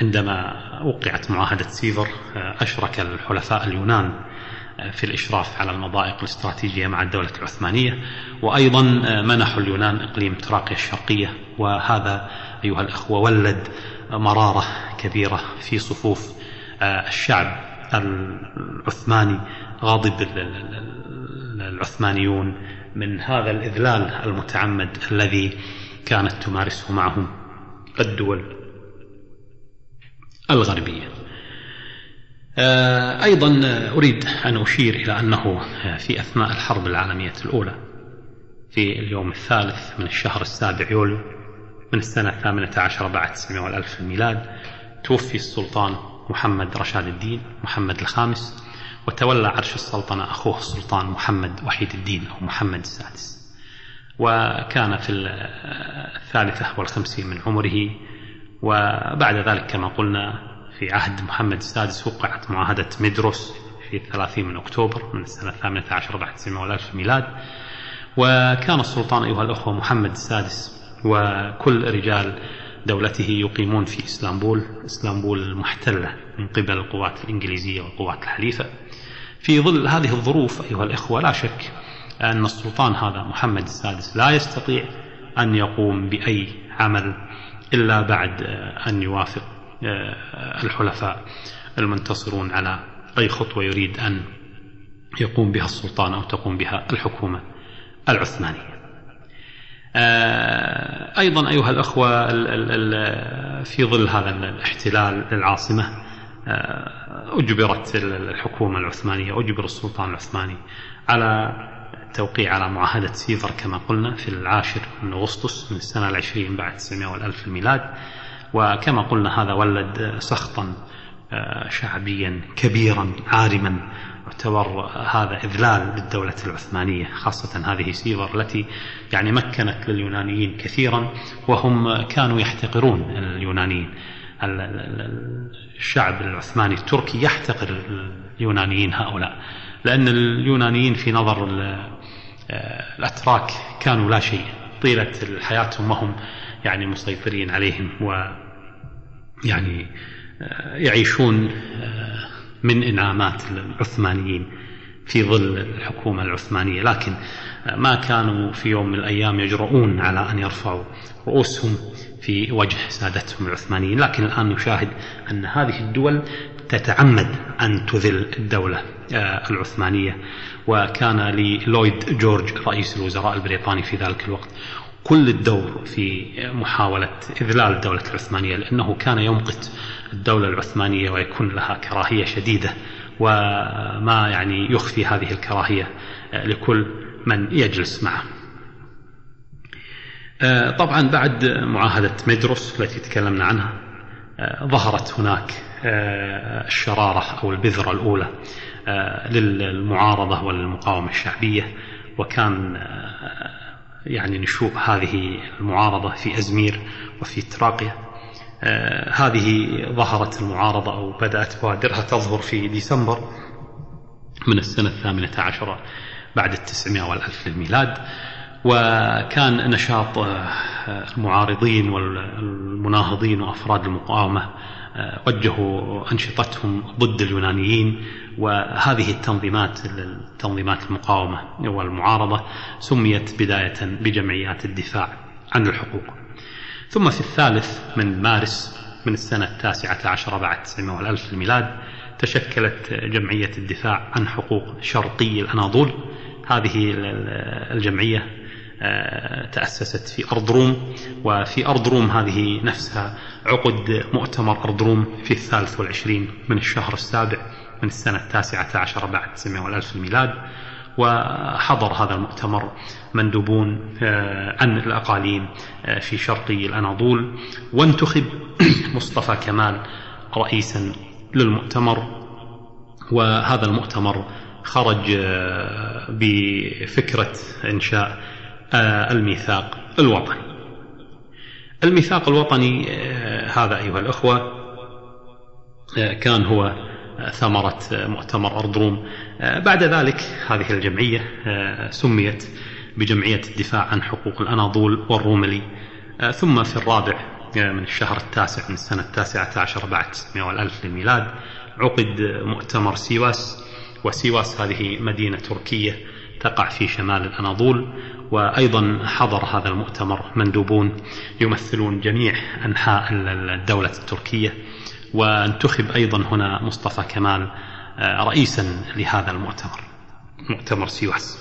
عندما وقعت معاهدة سيفر آه، أشرك الحلفاء اليونان آه، في الإشراف على المضائق الاستراتيجية مع الدولة العثمانية وأيضا منحوا اليونان إقليم تراقيا الشرقية وهذا أيها الأخوة ولد مرارة كبيرة في صفوف الشعب العثماني غاضب العثمانيون من هذا الإذلال المتعمد الذي كانت تمارسه معهم الدول. الغربية. آه، أيضا أريد أن أشير إلى أنه في أثناء الحرب العالمية الأولى في اليوم الثالث من الشهر السابع يوليو من السنة الثامنة عشر بعد تسعمائة والألف الميلاد توفي السلطان محمد رشاد الدين محمد الخامس وتولى عرش السلطنة أخوه السلطان محمد وحيد الدين أو محمد السادس. وكان في الثالثة والخمسين من عمره وبعد ذلك كما قلنا في عهد محمد السادس وقعت معاهدة مدروس في الثلاثين من أكتوبر من السنة الثامنة عشر بعد سنة والألف ميلاد. وكان السلطان أيها الأخوة محمد السادس وكل رجال دولته يقيمون في إسلامبول. إسلامبول المحتلة من قبل القوات الإنجليزية والقوات الحليفة. في ظل هذه الظروف أيها الإخوة لا شك أن السلطان هذا محمد السادس لا يستطيع أن يقوم بأي عمل إلا بعد أن يوافق آه، الحلفاء المنتصرون على أي خطوة يريد أن يقوم بها السلطان أو تقوم بها الحكومة العثمانية. آه، أيضا أيها الأخوة في ظل هذا الاحتلال للعاصمة آه، أجبرت الحكومة العثمانية أجبر السلطان العثماني على التوقيع على معاهدة سيفر كما قلنا في العاشر من أغسطس من السنة العشرين بعد 900 والألف الميلاد. وكما قلنا هذا ولد سخطا شعبيا كبيرا عارما. يعتبر هذا إذلال للدولة العثمانية خاصة هذه سيفر التي يعني مكنت لليونانيين كثيرا وهم كانوا يحتقرون اليونانيين. الشعب العثماني التركي يحتقر اليونانيين هؤلاء لأن اليونانيين في نظر الأتراك كانوا لا شيء. طيلة حياتهم وهم يعني مسيطرين عليهم و يعني يعيشون من إنعامات العثمانيين في ظل الحكومة العثمانية. لكن ما كانوا في يوم من الأيام يجرؤون على أن يرفعوا رؤوسهم في وجه سادتهم العثمانيين. لكن الآن نشاهد أن هذه الدول تتعمد أن تذل الدولة العثمانية. وكان للويد جورج رئيس الوزراء البريطاني في ذلك الوقت. كل الدور في محاولة إذلال الدولة العثمانية لأنه كان يمقت الدولة العثمانية ويكون لها كراهية شديدة وما يعني يخفي هذه الكراهية لكل من يجلس معه. طبعا بعد معاهدة ميدروس التي تكلمنا عنها ظهرت هناك الشرارة أو البذرة الأولى. للمعارضة والمقاومة الشعبية وكان يعني نشوء هذه المعارضة في أزمير وفي تراقيا آه هذه ظهرت المعارضة أو بدأت بوادرها تظهر في ديسمبر من السنة الثامنة عشرة بعد التسعمائة والألف للميلاد وكان نشاط المعارضين والمناهضين وأفراد المقاومة وجهوا أنشطتهم ضد اليونانيين وهذه التنظيمات التنظيمات المقاومة والمعارضة سميت بداية بجمعيات الدفاع عن الحقوق. ثم في الثالث من مارس من السنة التاسعة عشر بعد 900 والألف الميلاد تشكلت جمعية الدفاع عن حقوق شرقي الأناضول. هذه الجمعية تأسست في أرضروم وفي أرضروم هذه نفسها عقد مؤتمر أرضروم في الثالث والعشرين من الشهر السابع. من السنة التاسعة عشر بعد 900 والألف الميلاد وحضر هذا المؤتمر مندوبون عن الأقاليم في شرقي الأناضول وانتخب مصطفى كمال رئيسا للمؤتمر. وهذا المؤتمر خرج بفكرة إنشاء الميثاق الوطني. الميثاق الوطني هذا أيها الأخوة كان هو ثمرة مؤتمر أرض روم. بعد ذلك هذه الجمعية سميت بجمعية الدفاع عن حقوق الأناضول والروملي. ثم في الرابع من الشهر التاسع من السنة التاسعة عشر بعد 600 والألف للميلاد عقد مؤتمر سيواس. وسيواس هذه مدينة تركية تقع في شمال الأناضول. وأيضا حضر هذا المؤتمر مندوبون يمثلون جميع أنحاء الدولة التركية. وانتخب أيضا هنا مصطفى كمال رئيسا لهذا المؤتمر مؤتمر سيواس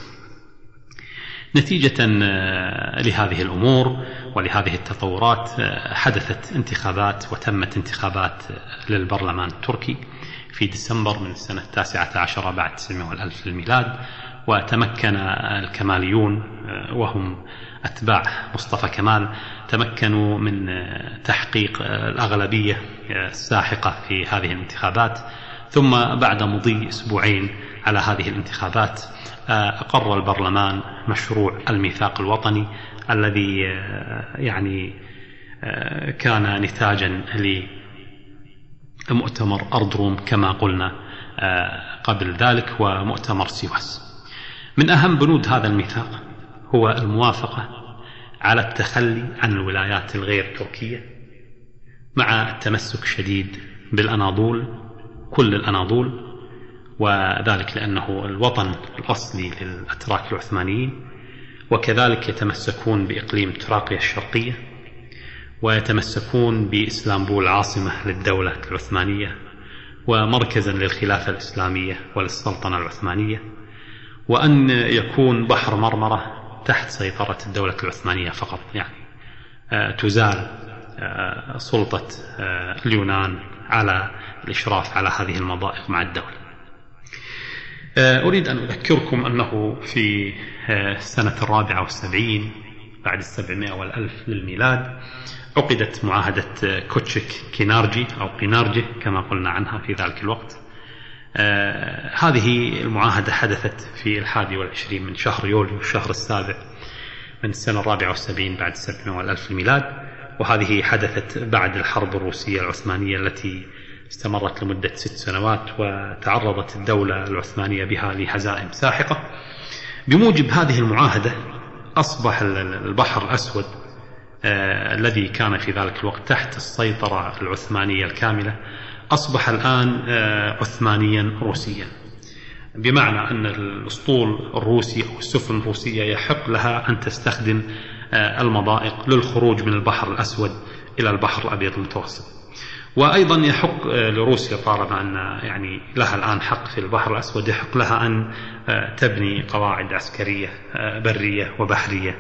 نتيجة لهذه الأمور ولهذه التطورات حدثت انتخابات وتمت انتخابات للبرلمان التركي في ديسمبر من السنة التاسعة عشر بعد 900 والألف للميلاد وتمكن الكماليون وهم أتباع مصطفى كمال تمكنوا من تحقيق الأغلبية الساحقة في هذه الانتخابات ثم بعد مضي أسبوعين على هذه الانتخابات أقر البرلمان مشروع الميثاق الوطني الذي يعني كان نتاجا لمؤتمر أرض روم كما قلنا قبل ذلك ومؤتمر سيواس من أهم بنود هذا الميثاق هو الموافقة على التخلي عن الولايات الغير تركية مع التمسك شديد بالأناضول كل الأناضول وذلك لأنه الوطن الأصلي للأتراك العثمانيين وكذلك يتمسكون بإقليم تراقيا الشرقية ويتمسكون بإسلامبول عاصمة للدولة العثمانية ومركزا للخلافة الإسلامية وللسلطنة العثمانية وأن يكون بحر مرمرة تحت سيطرة الدولة العثمانية فقط يعني تزال سلطة اليونان على الإشراف على هذه المضائق مع الدولة. أريد أن أذكركم أنه في السنة الرابعة والسبعين بعد السبعمائة والألف للميلاد عقدت معاهدة كوتشك كينارجي أو كينارجي كما قلنا عنها في ذلك الوقت. آه هذه المعاهدة حدثت في الحادي والعشرين من شهر يوليو الشهر السابع من السنة الرابعة والسبعين بعد السبعمائة والألف الميلاد وهذه حدثت بعد الحرب الروسية العثمانية التي استمرت لمدة ست سنوات وتعرضت الدولة العثمانية بها لهزائم ساحقة. بموجب هذه المعاهدة أصبح البحر الأسود آه الذي كان في ذلك الوقت تحت السيطرة العثمانية الكاملة أصبح الآن آه عثمانيا روسيا. بمعنى أن الأسطول الروسي أو السفن الروسية يحق لها أن تستخدم آه المضائق للخروج من البحر الأسود إلى البحر الأبيض المتوسط. وأيضا يحق لروسيا طالما أن يعني لها الآن حق في البحر الأسود يحق لها أن تبني قواعد عسكرية برية وبحرية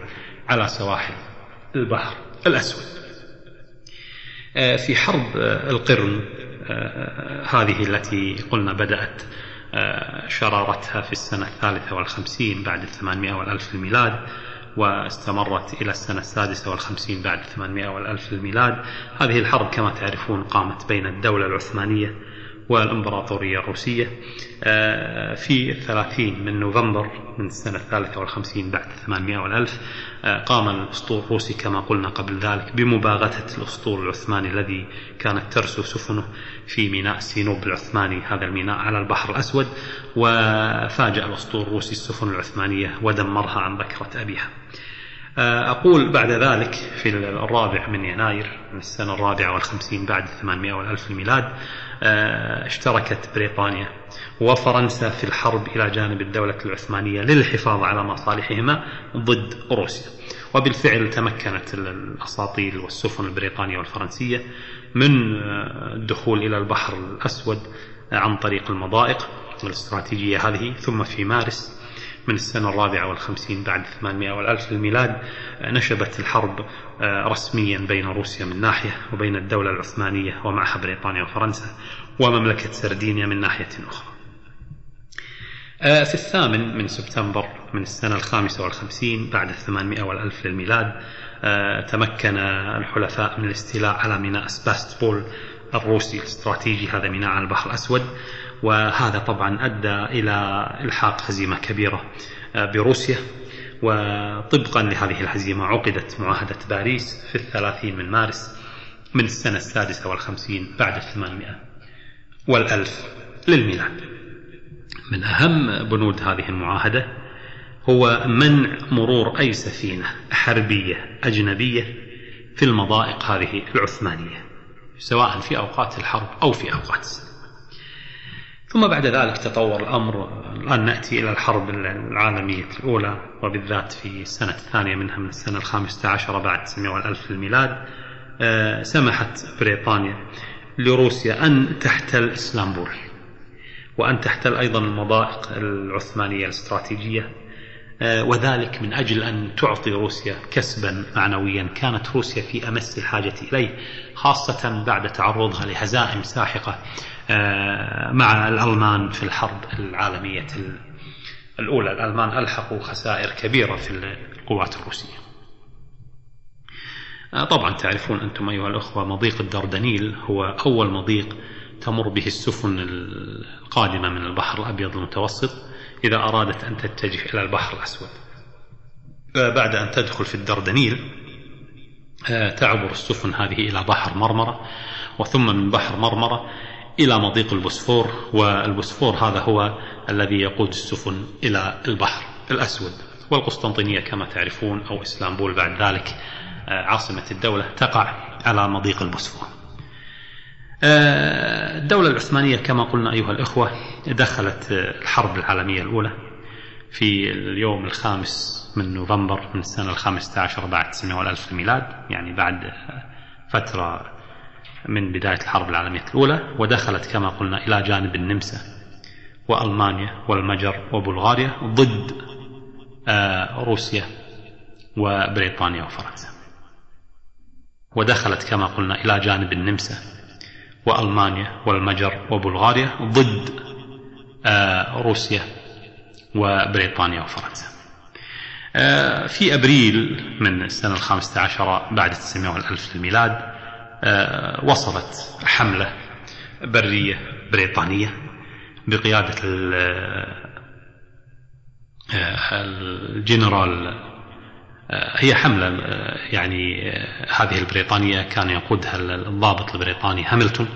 على سواحل البحر الأسود. في حرب القرن هذه التي قلنا بدأت شرارتها في السنة الثالثة والخمسين بعد الثمانمائة والألف الميلاد واستمرت إلى السنة السادسة والخمسين بعد الثمانمائة والألف الميلاد. هذه الحرب كما تعرفون قامت بين الدولة العثمانية والإمبراطورية الروسية في الثلاثين من نوفمبر من السنة الثالثة والخمسين بعد الثمانمائة والألف قام الأسطول الروسي كما قلنا قبل ذلك بمباغتة الأسطول العثماني الذي كانت ترسو سفنه في ميناء سينوب العثماني هذا الميناء على البحر الأسود وفاجأ الأسطول الروسي السفن العثمانية ودمرها عن بكرة أبيها. أقول بعد ذلك في الرابع من يناير من السنة الرابعة والخمسين بعد الثمانمائة والألف الميلاد اشتركت بريطانيا وفرنسا في الحرب إلى جانب الدولة العثمانية للحفاظ على مصالحهما ضد روسيا. وبالفعل تمكنت الأساطيل والسفن البريطانية والفرنسية من الدخول إلى البحر الأسود عن طريق المضائق الاستراتيجية هذه ثم في مارس من السنة الرابعة والخمسين بعد الثمانمائة والألف الميلاد نشبت الحرب رسميا بين روسيا من ناحية وبين الدولة العثمانية ومعها بريطانيا وفرنسا ومملكة سردينيا من ناحية أخرى. في الثامن من سبتمبر من السنة الخامسة والخمسين بعد الثمانمائة والألف للميلاد تمكن الحلفاء من الاستيلاء على ميناء سباستبول الروسي الاستراتيجي هذا ميناء على البحر الأسود. وهذا طبعا أدى إلى إلحاق هزيمة كبيرة بروسيا. وطبقا لهذه الهزيمة عقدت معاهدة باريس في الثلاثين من مارس من السنة السادسة والخمسين بعد الثمانمائة والألف للميلاد. من أهم بنود هذه المعاهدة هو منع مرور أي سفينة حربية أجنبية في المضائق هذه العثمانية سواء في أوقات الحرب أو في أوقات ثم بعد ذلك تطور الأمر الآن نأتي إلى الحرب العالمية الأولى وبالذات في السنة الثانية منها من السنة الخامسة عشر بعد 900 ألف الميلاد سمحت بريطانيا لروسيا أن تحتل إسلامبول وأن تحتل أيضا المضائق العثمانية الاستراتيجية وذلك من أجل أن تعطي روسيا كسبا معنويا. كانت روسيا في أمس الحاجة إليه خاصة بعد تعرضها لهزائم ساحقة مع الألمان في الحرب العالمية الأولى. الألمان ألحقوا خسائر كبيرة في القوات الروسية. طبعا تعرفون أنتم أيها الأخوة مضيق الدردنيل هو أول مضيق تمر به السفن القادمة من البحر الأبيض المتوسط إذا أرادت أن تتجه إلى البحر الأسود. بعد أن تدخل في الدردنيل تعبر السفن هذه إلى بحر مرمرة وثم من بحر مرمرة إلى مضيق البوسفور والبوسفور هذا هو الذي يقود السفن إلى البحر الأسود والقسطنطينية كما تعرفون أو إسلامبول بعد ذلك عاصمة الدولة تقع على مضيق البوسفور. الدولة العثمانية كما قلنا أيها الإخوة دخلت الحرب العالمية الأولى في اليوم الخامس من نوفمبر من السنة الخامسة عشر بعد 900 ألف الميلاد يعني بعد فترة من بداية الحرب العالمية الأولى ودخلت كما قلنا إلى جانب النمسا وألمانيا والمجر وبلغاريا ضد روسيا وبريطانيا وفرنسا. ودخلت كما قلنا إلى جانب النمسا وألمانيا والمجر وبلغاريا ضد روسيا وبريطانيا وفرنسا. آه، في أبريل من السنة الخامسة عشر بعد 900 الألف للميلاد آه، وصلت حملة برية بريطانية بقيادة الجنرال هي حملة يعني هذه البريطانية كان يقودها الضابط البريطاني هاملتون.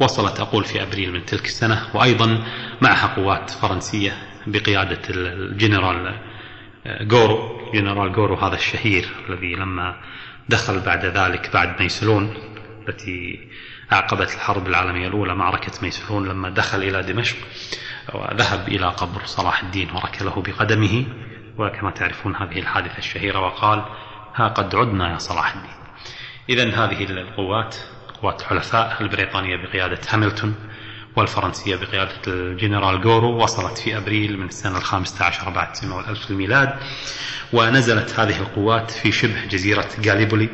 وصلت أقول في أبريل من تلك السنة. وأيضا معها قوات فرنسية بقيادة الجنرال جورو جنرال جورو هذا الشهير الذي لما دخل بعد ذلك بعد ميسلون التي أعقبت الحرب العالمية الأولى معركة ميسلون لما دخل إلى دمشق وذهب إلى قبر صلاح الدين وركله بقدمه. وكما تعرفون هذه الحادثة الشهيرة وقال ها قد عدنا يا صلاح الدين. إذا هذه القوات قوات الحلفاء البريطانية بقيادة هاملتون والفرنسية بقيادة الجنرال جورو وصلت في أبريل من السنة الخامسة عشر بعد سنة والألف الميلاد ونزلت هذه القوات في شبه جزيرة غاليبولي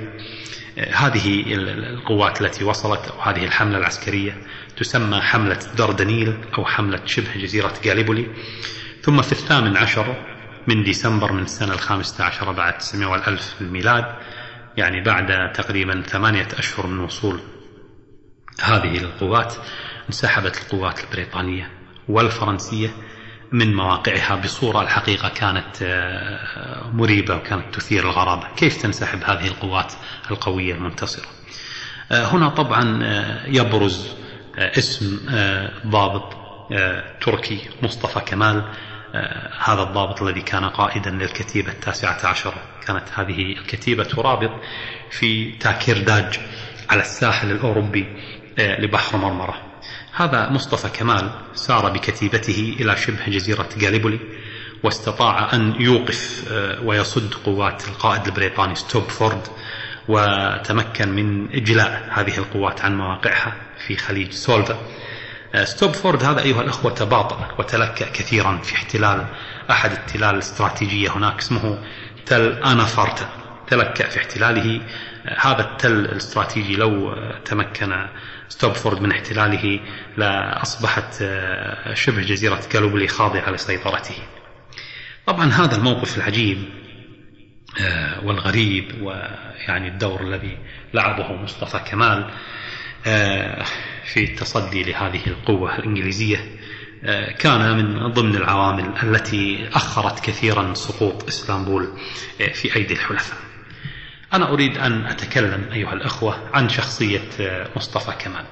هذه القوات التي وصلت أو هذه الحملة العسكرية تسمى حملة دردنيل أو حملة شبه جزيرة غاليبولي ثم في الثامن عشر من ديسمبر من السنة الخامسة عشر بعد 900 ألف الميلاد يعني بعد تقريبا ثمانية أشهر من وصول هذه القوات انسحبت القوات البريطانية والفرنسية من مواقعها بصورة الحقيقة كانت آه، مريبة وكانت تثير الغرابة. كيف تنسحب هذه القوات القوية المنتصرة؟ آه، هنا طبعا آه، يبرز اسم ضابط تركي مصطفى كمال. هذا الضابط الذي كان قائدا للكتيبة التاسعة عشر. كانت هذه الكتيبة ترابط في تاكيرداج على الساحل الأوروبي لبحر مرمرة. هذا مصطفى كمال سار بكتيبته إلى شبه جزيرة غاليبولي واستطاع أن يوقف آه، ويصد قوات القائد البريطاني ستوبفورد وتمكن من إجلاء هذه القوات عن مواقعها في خليج سولفا. آه، ستوبفورد هذا أيها الأخوة تباطأ وتلكأ كثيرا في احتلال أحد التلال الاستراتيجية هناك اسمه تل أنافارتا. تلكأ في احتلاله. آه، هذا التل الاستراتيجي لو تمكن ستوبفورد من احتلاله لأصبحت آه، شبه جزيرة غاليبولي خاضعة لسيطرته. طبعا هذا الموقف العجيب آه، والغريب ويعني الدور الذي لعبه مصطفى كمال آه، في التصدي لهذه القوة الإنجليزية كان من ضمن العوامل التي أخرت كثيرا سقوط إسلامبول في أيدي الحلفاء. أنا أريد أن أتكلم أيها الأخوة عن شخصية مصطفى كمال.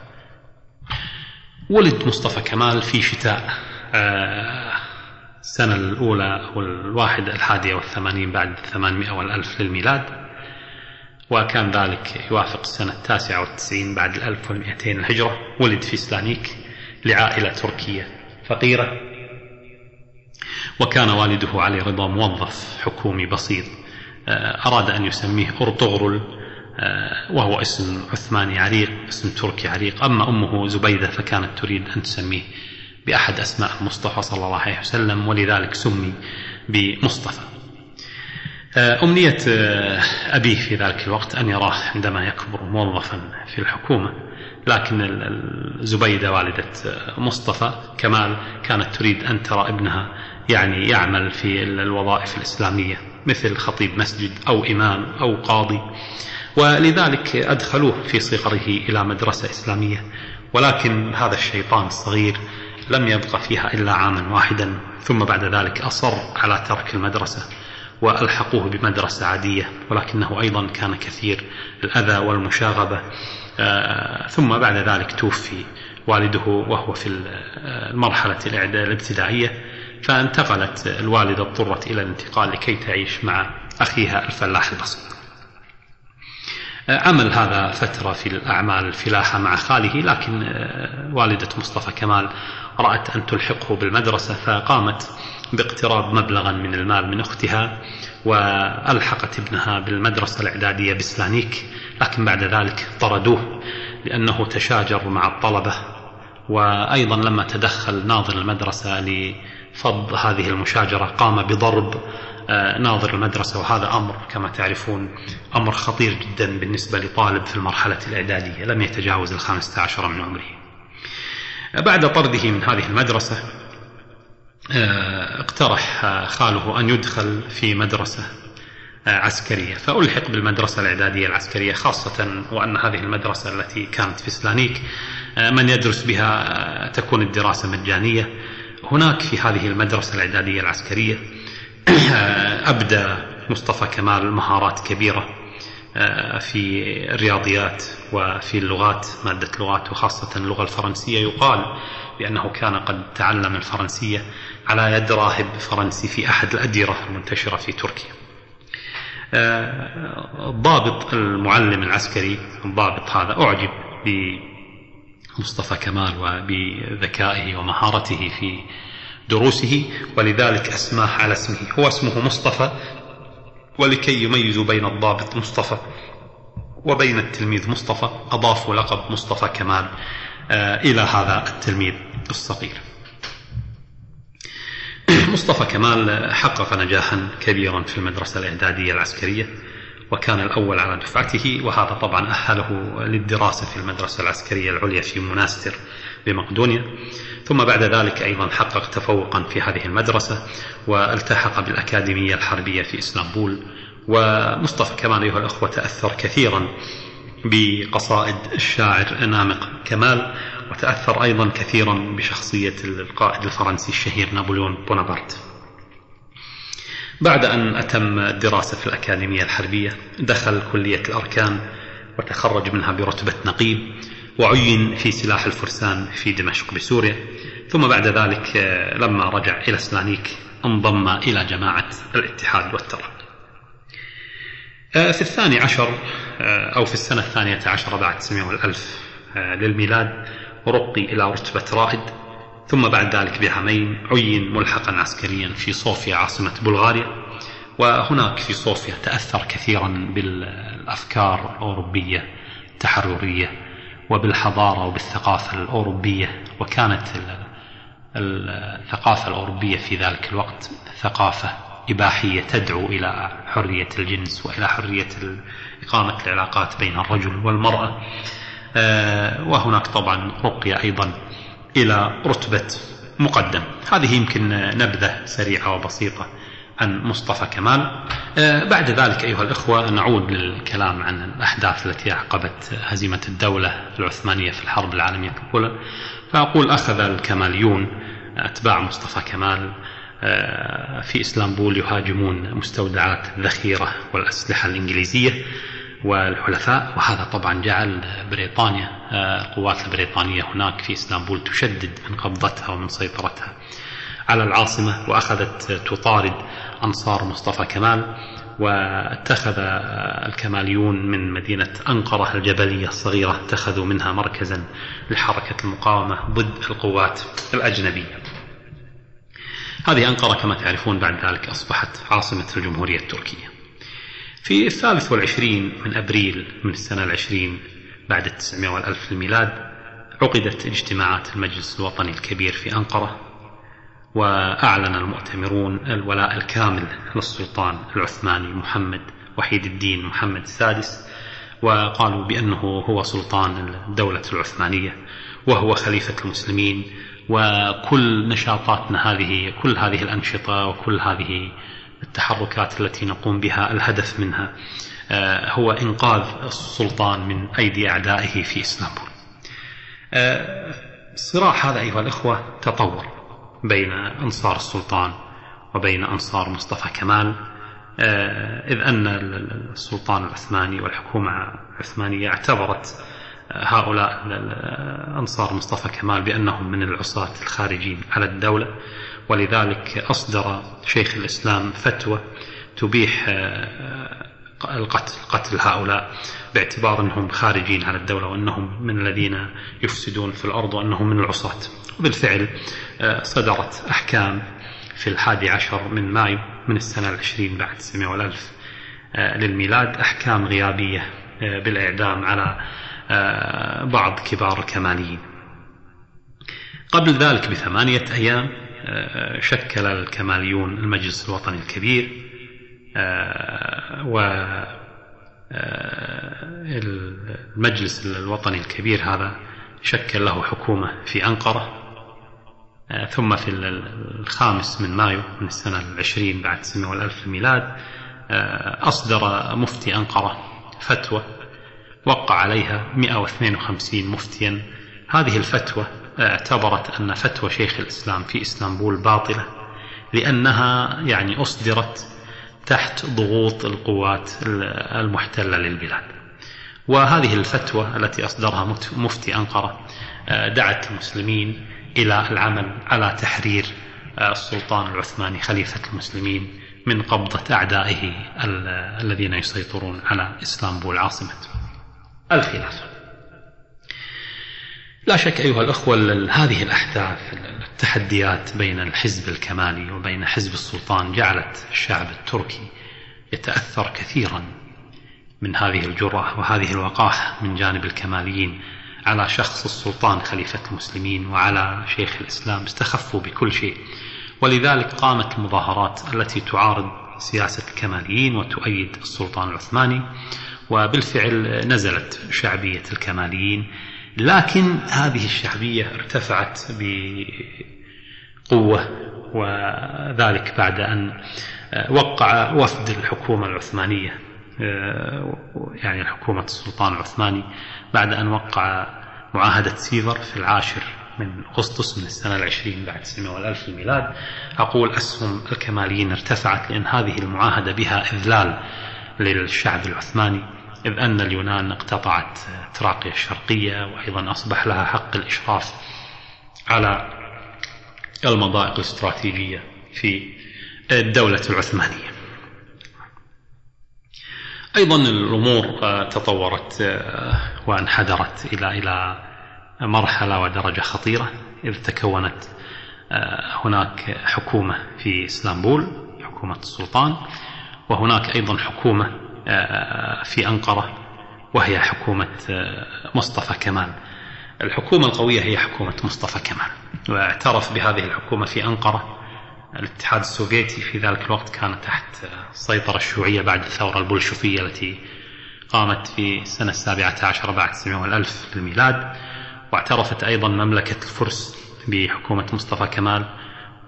ولد مصطفى كمال في شتاء آه، السنة الأولى أو الحادية والثمانين بعد ثمانمائة والألف للميلاد وكان ذلك يوافق السنة التاسعة والتسعين بعد الألف والمئتين الهجرة. ولد في سلانيك لعائلة تركية فقيرة وكان والده علي رضا موظف حكومي بسيط. أراد أن يسميه أرطغرل آه، وهو اسم عثماني عريق اسم تركي عريق. أما أمه زبيدة فكانت تريد أن تسميه بأحد أسماء المصطفى صلى الله عليه وسلم ولذلك سمي بمصطفى. آه، أمنية أبيه في ذلك الوقت أن يراه عندما يكبر موظفا في الحكومة. لكن زبيدة والدة مصطفى كمال كانت تريد أن ترى ابنها يعني يعمل في الوظائف الإسلامية. مثل خطيب مسجد أو إمام أو قاضي. ولذلك أدخلوه في صغره إلى مدرسة إسلامية. ولكن هذا الشيطان الصغير لم يبقى فيها إلا عاما واحدا. ثم بعد ذلك أصر على ترك المدرسة وألحقوه بمدرسة عادية. ولكنه أيضا كان كثير الأذى والمشاغبة. آه، ثم بعد ذلك توفي والده وهو في المرحلة الابتدائية. فانتقلت الوالدة اضطرت إلى الانتقال لكي تعيش مع أخيها الفلاح البسيط عمل هذا فترة في الأعمال الفلاحة مع خاله لكن والدة مصطفى كمال رأت أن تلحقه بالمدرسة فقامت باقتراب مبلغا من المال من أختها وألحقت ابنها بالمدرسة الإعدادية بسلانيك لكن بعد ذلك طردوه لأنه تشاجر مع الطلبة. وأيضا لما تدخل ناظر المدرسة فض هذه المشاجرة قام بضرب آه، ناظر المدرسة وهذا أمر كما تعرفون أمر خطير جدا بالنسبة لطالب في المرحلة الإعدادية لم يتجاوز الخامسة عشر من عمره. بعد طرده من هذه المدرسة اقترح خاله أن يدخل في مدرسة عسكرية. فألحق بالمدرسة الإعدادية العسكرية خاصة وأن هذه المدرسة التي كانت في سلانيك من يدرس بها تكون الدراسة مجانية. هناك في هذه المدرسة الإعدادية العسكرية أبدى مصطفى كمال مهارات كبيرة في الرياضيات وفي اللغات مادة لغات وخاصة اللغة الفرنسية يقال بأنه كان قد تعلم الفرنسية على يد راهب فرنسي في أحد الأديرة المنتشرة في تركيا. الضابط المعلم العسكري الضابط هذا أعجب بمصطفى كمال وبذكائه ومهارته في دروسه ولذلك أسماه على اسمه. هو اسمه مصطفى ولكي يميزوا بين الضابط مصطفى وبين التلميذ مصطفى. أضافوا لقب مصطفى كمال إلى هذا التلميذ الصغير. مصطفى كمال حقق نجاحا كبيرا في المدرسة الإعدادية العسكرية. وكان الأول على دفعته وهذا طبعا أهله للدراسة في المدرسة العسكرية العليا في مناستر بمقدونيا. ثم بعد ذلك أيضا حقق تفوقا في هذه المدرسة والتحق بالأكاديمية الحربية في إسلامبول ومصطفى كمال أيها الأخوة تأثر كثيرا بقصائد الشاعر نامق كمال وتأثر أيضا كثيرا بشخصية القائد الفرنسي الشهير نابليون بونابرت. بعد أن أتم الدراسة في الأكاديمية الحربية دخل كلية الأركان وتخرج منها برتبة نقيب وعين في سلاح الفرسان في دمشق بسوريا. ثم بعد ذلك لما رجع إلى سلانيك انضم إلى جماعة الاتحاد والترى في الثاني عشر أو في السنة الثانية عشر بعد سمعوا الألف للميلاد رقي إلى رتبة رائد. ثم بعد ذلك بعامين عين ملحقا عسكريا في صوفيا عاصمة بلغاريا وهناك في صوفيا تأثر كثيرا بالأفكار الأوروبية التحررية وبالحضارة وبالثقافة الأوروبية وكانت الثقافة الأوروبية في ذلك الوقت ثقافة إباحية تدعو إلى حرية الجنس وإلى حرية إقامة العلاقات بين الرجل والمرأة. وهناك طبعا رقي أيضا إلى رتبة مقدم. هذه يمكن نبذة سريعة وبسيطة عن مصطفى كمال. بعد ذلك أيها الإخوة نعود للكلام عن الأحداث التي أعقبت هزيمة الدولة العثمانية في الحرب العالمية الأولى فأقول أخذ الكماليون أتباع مصطفى كمال في إسلامبول يهاجمون مستودعات الذخيرة والأسلحة الإنجليزية. والحلفاء وهذا طبعا جعل بريطانيا القوات البريطانية هناك في إسلامبول تشدد من قبضتها ومن سيطرتها على العاصمة وأخذت تطارد أنصار مصطفى كمال واتخذ الكماليون من مدينة أنقرة الجبلية الصغيرة اتخذوا منها مركزا لحركة المقاومة ضد القوات الأجنبية. هذه أنقرة كما تعرفون بعد ذلك أصبحت عاصمة الجمهورية التركية. في الثالث والعشرين من أبريل من السنة العشرين بعد التسعمائة والألف الميلاد عقدت اجتماعات المجلس الوطني الكبير في أنقرة وأعلن المؤتمرون الولاء الكامل للسلطان العثماني محمد وحيد الدين محمد السادس وقالوا بأنه هو سلطان الدولة العثمانية وهو خليفة المسلمين وكل نشاطاتنا هذه كل هذه الأنشطة وكل هذه التحركات التي نقوم بها الهدف منها هو إنقاذ السلطان من أيدي أعدائه في إسلامبول الصراع هذا أيها الإخوة تطور بين أنصار السلطان وبين أنصار مصطفى كمال إذ أن السلطان العثماني والحكومة العثمانية اعتبرت هؤلاء أنصار مصطفى كمال بأنهم من العصاة الخارجين على الدولة. ولذلك أصدر شيخ الإسلام فتوى تبيح القتل قتل هؤلاء باعتبار أنهم خارجين على الدولة وأنهم من الذين يفسدون في الأرض وأنهم من العصاة. وبالفعل صدرت أحكام في الحادي عشر من مايو من السنة العشرين بعد السماء والألف للميلاد أحكام غيابية بالإعدام على بعض كبار الكماليين. قبل ذلك بثمانية أيام شكل الكماليون المجلس الوطني الكبير و المجلس الوطني الكبير هذا شكل له حكومة في أنقرة ثم في الخامس من مايو من السنة العشرين بعد السنة والألف الميلاد أصدر مفتي أنقرة فتوى وقع عليها 152 مفتيا. هذه الفتوى اعتبرت أن فتوى شيخ الإسلام في إسطنبول باطلة لأنها يعني أصدرت تحت ضغوط القوات المحتلة للبلاد. وهذه الفتوى التي أصدرها مفتي أنقرة دعت المسلمين إلى العمل على تحرير السلطان العثماني خليفة المسلمين من قبضة أعدائه الذين يسيطرون على إسطنبول عاصمة. الخلافة لا شك أيها الأخوة هذه الأحداث التحديات بين الحزب الكمالي وبين حزب السلطان جعلت الشعب التركي يتأثر كثيرا من هذه الجرأة وهذه الوقاحة من جانب الكماليين على شخص السلطان خليفة المسلمين وعلى شيخ الإسلام استخفوا بكل شيء. ولذلك قامت المظاهرات التي تعارض سياسة الكماليين وتؤيد السلطان العثماني وبالفعل نزلت شعبية الكماليين لكن هذه الشعبية ارتفعت بقوة وذلك بعد أن وقع وفد الحكومة العثمانية يعني حكومة السلطان العثماني بعد أن وقع معاهدة سيفر في العاشر من أغسطس من السنة العشرين بعد السنة والألف الميلاد. أقول أسهم الكماليين ارتفعت لأن هذه المعاهدة بها إذلال للشعب العثماني. إذ أن اليونان اقتطعت تراقيا الشرقية وأيضا أصبح لها حق الإشراف على المضائق الاستراتيجية في الدولة العثمانية. أيضا الأمور تطورت وانحدرت إلى إلى مرحلة ودرجة خطيرة. إذ تكونت هناك حكومة في اسطنبول حكومة السلطان وهناك أيضا حكومة في أنقرة وهي حكومة مصطفى كمال. الحكومة القوية هي حكومة مصطفى كمال واعترف بهذه الحكومة في أنقرة. الاتحاد السوفيتي في ذلك الوقت كان تحت السيطرة الشيوعية بعد الثورة البولشوفية التي قامت في السنة السابعة عشر بعد السبعين والألف في الميلاد واعترفت أيضا مملكة الفرس بحكومة مصطفى كمال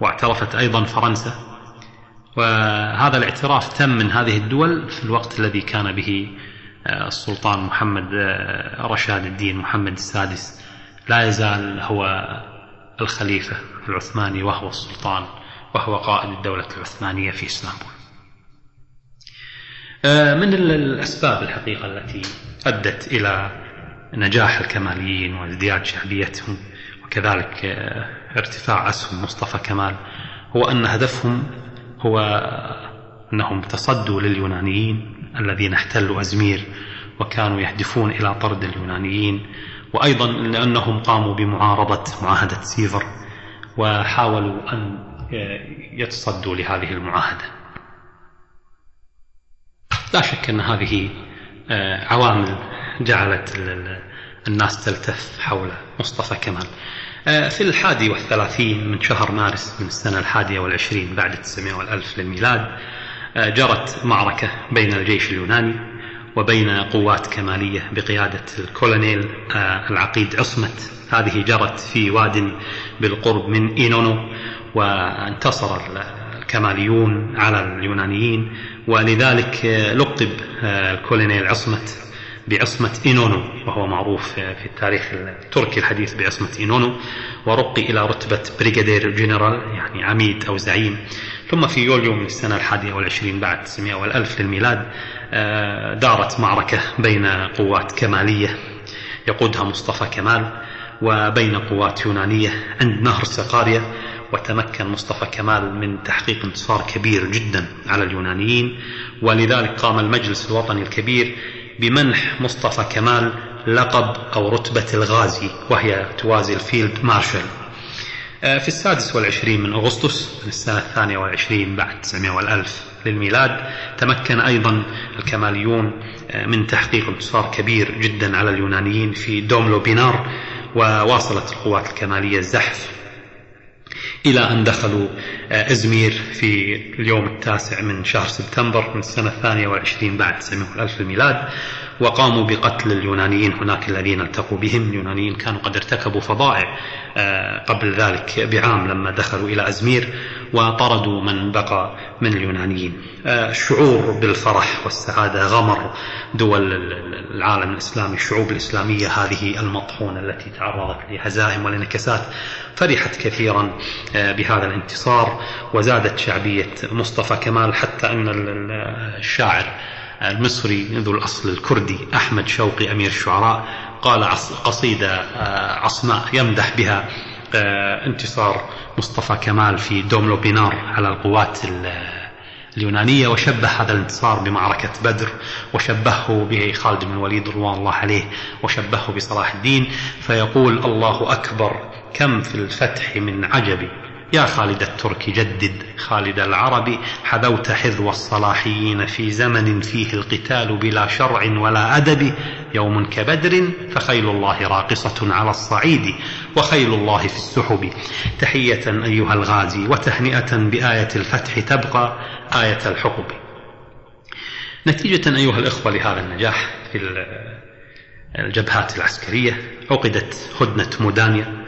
واعترفت أيضا فرنسا وهذا الاعتراف تم من هذه الدول في الوقت الذي كان به آه، السلطان محمد آه، رشاد الدين محمد السادس. لا يزال هو الخليفة العثماني وهو السلطان وهو قائد الدولة العثمانية في اسطنبول آه، من الأسباب الحقيقة التي أدت إلى نجاح الكماليين وازدياد شعبيتهم وكذلك ارتفاع أسهم مصطفى كمال هو أن هدفهم هو أنهم تصدوا لليونانيين الذين احتلوا أزمير وكانوا يهدفون إلى طرد اليونانيين وأيضا لأنهم قاموا بمعارضة معاهدة سيفر وحاولوا أن يتصدوا لهذه المعاهدة. لا شك أن هذه آه، عوامل جعلت الناس تلتف حول مصطفى كمال. في الحادي والثلاثين من شهر مارس من السنة الحادية والعشرين بعد التسعمائة والألف للميلاد آه، جرت معركة بين الجيش اليوناني وبين قوات كمالية بقيادة الكولونيل آه، العقيد عصمت هذه جرت في واد بالقرب من إينونو وانتصر الكماليون على اليونانيين ولذلك لقب الكولونيل عصمت بعصمت إينونو وهو معروف في التاريخ التركي الحديث بعصمت إينونو ورقي إلى رتبة بريغادير جنرال يعني عميد أو زعيم. ثم في يوليو من السنة الحادية والعشرين بعد 900 والألف للميلاد آه، دارت معركة بين قوات كمالية يقودها مصطفى كمال وبين قوات يونانية عند نهر سقاريا وتمكن مصطفى كمال من تحقيق انتصار كبير جدا على اليونانيين. ولذلك قام المجلس الوطني الكبير بمنح مصطفى كمال لقب أو رتبة الغازي وهي توازي الفيلد مارشال. آه، في السادس والعشرين من أغسطس من السنة الثانية والعشرين بعد 900 والألف للميلاد تمكن أيضا الكماليون آه، من تحقيق انتصار كبير جدا على اليونانيين في دوملو بينار وواصلت القوات الكمالية الزحف إلى أن دخلوا آه، إزمير في اليوم التاسع من شهر سبتمبر من السنة الثانية والعشرين بعد 900 ألف الميلاد وقاموا بقتل اليونانيين هناك الذين التقوا بهم اليونانيين كانوا قد ارتكبوا فظائع آه، قبل ذلك بعام لما دخلوا إلى أزمير. وطردوا من بقى من اليونانيين. آه، الشعور بالفرح والسعادة غمر دول العالم الإسلامي الشعوب الإسلامية هذه المطحونة التي تعرضت لهزائم ولنكسات فرحت كثيرا آه، بهذا الانتصار. وزادت شعبية مصطفى كمال حتى أن الشاعر المصري ذو الأصل الكردي أحمد شوقي أمير الشعراء قال قصيدة آه، عصماء يمدح بها آه، انتصار مصطفى كمال في دوملو بينار على القوات اليونانية وشبه هذا الانتصار بمعركة بدر وشبهه بخالد بن الوليد رضوان الله عليه وشبهه بصلاح الدين. فيقول الله أكبر كم في الفتح من عجب يا خالد الترك جدد خالد العرب حذوت حذو الصلاحيين في زمن فيه القتال بلا شرع ولا أدب يوم كبدر فخيل الله راقصة على الصعيد وخيل الله في السحب. تحية أيها الغازي وتهنئة بآية الفتح تبقى آية الحقب. نتيجة أيها الإخوة لهذا النجاح في الجبهات العسكرية عقدت هدنة مودانيا.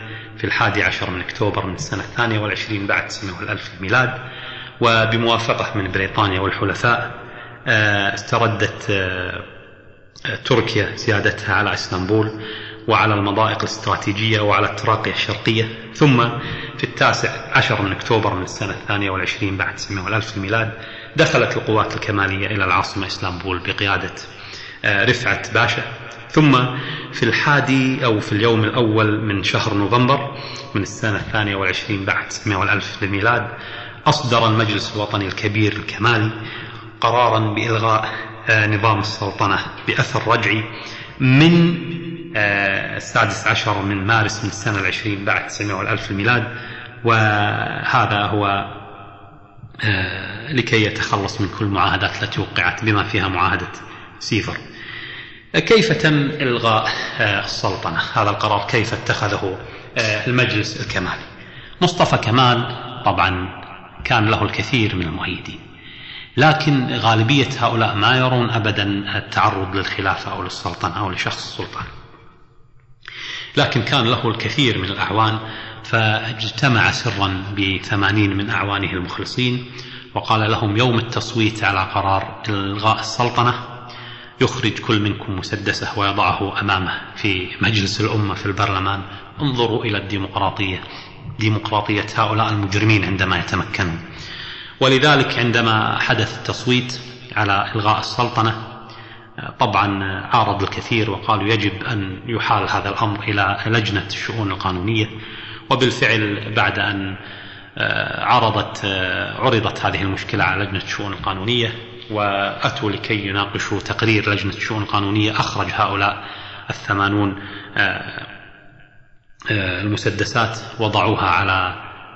في الحادي عشر من أكتوبر من السنة الثانية والعشرين بعد سنة الألف الميلاد وبموافقة من بريطانيا والحلفاء آه، استردت آه، تركيا سيادتها على إسطنبول وعلى المضائق الاستراتيجية وعلى التراقية الشرقية. ثم في التاسع عشر من أكتوبر من السنة الثانية والعشرين بعد سنة والألف الميلاد دخلت القوات الكمالية إلى العاصمة إسطنبول بقيادة آه، رفعت باشا. ثم في الحادي أو في اليوم الأول من شهر نوفمبر من السنة الثانية والعشرين بعد 600 للميلاد أصدر المجلس الوطني الكبير الكمالي قرارا بإلغاء آه، نظام السلطنة بأثر رجعي من آه، السادس عشر من مارس من السنة العشرين بعد 900 ألف الميلاد وهذا هو آه، لكي يتخلص من كل المعاهدات التي وقعت بما فيها معاهدة سيفر. كيف تم إلغاء السلطنة؟ هذا القرار كيف اتخذه آه، المجلس الكمالي؟ مصطفى كمال طبعا كان له الكثير من المؤيدين لكن غالبية هؤلاء ما يرون أبدا التعرض للخلافة أو للسلطنة أو لشخص السلطان. لكن كان له الكثير من الأعوان فاجتمع سرا بثمانين من أعوانه المخلصين وقال لهم يوم التصويت على قرار إلغاء السلطنة يخرج كل منكم مسدسه ويضعه أمامه في مجلس الأمة في البرلمان. انظروا إلى الديمقراطية. ديمقراطية هؤلاء المجرمين عندما يتمكنون ولذلك عندما حدث التصويت على إلغاء السلطنة طبعا عارض الكثير وقالوا يجب أن يحال هذا الأمر إلى لجنة الشؤون القانونية. وبالفعل بعد أن عرضت عرضت هذه المشكلة على لجنة الشؤون القانونية وأتوا لكي يناقشوا تقرير لجنة الشؤون القانونية أخرج هؤلاء الثمانون آه، آه، المسدسات وضعوها على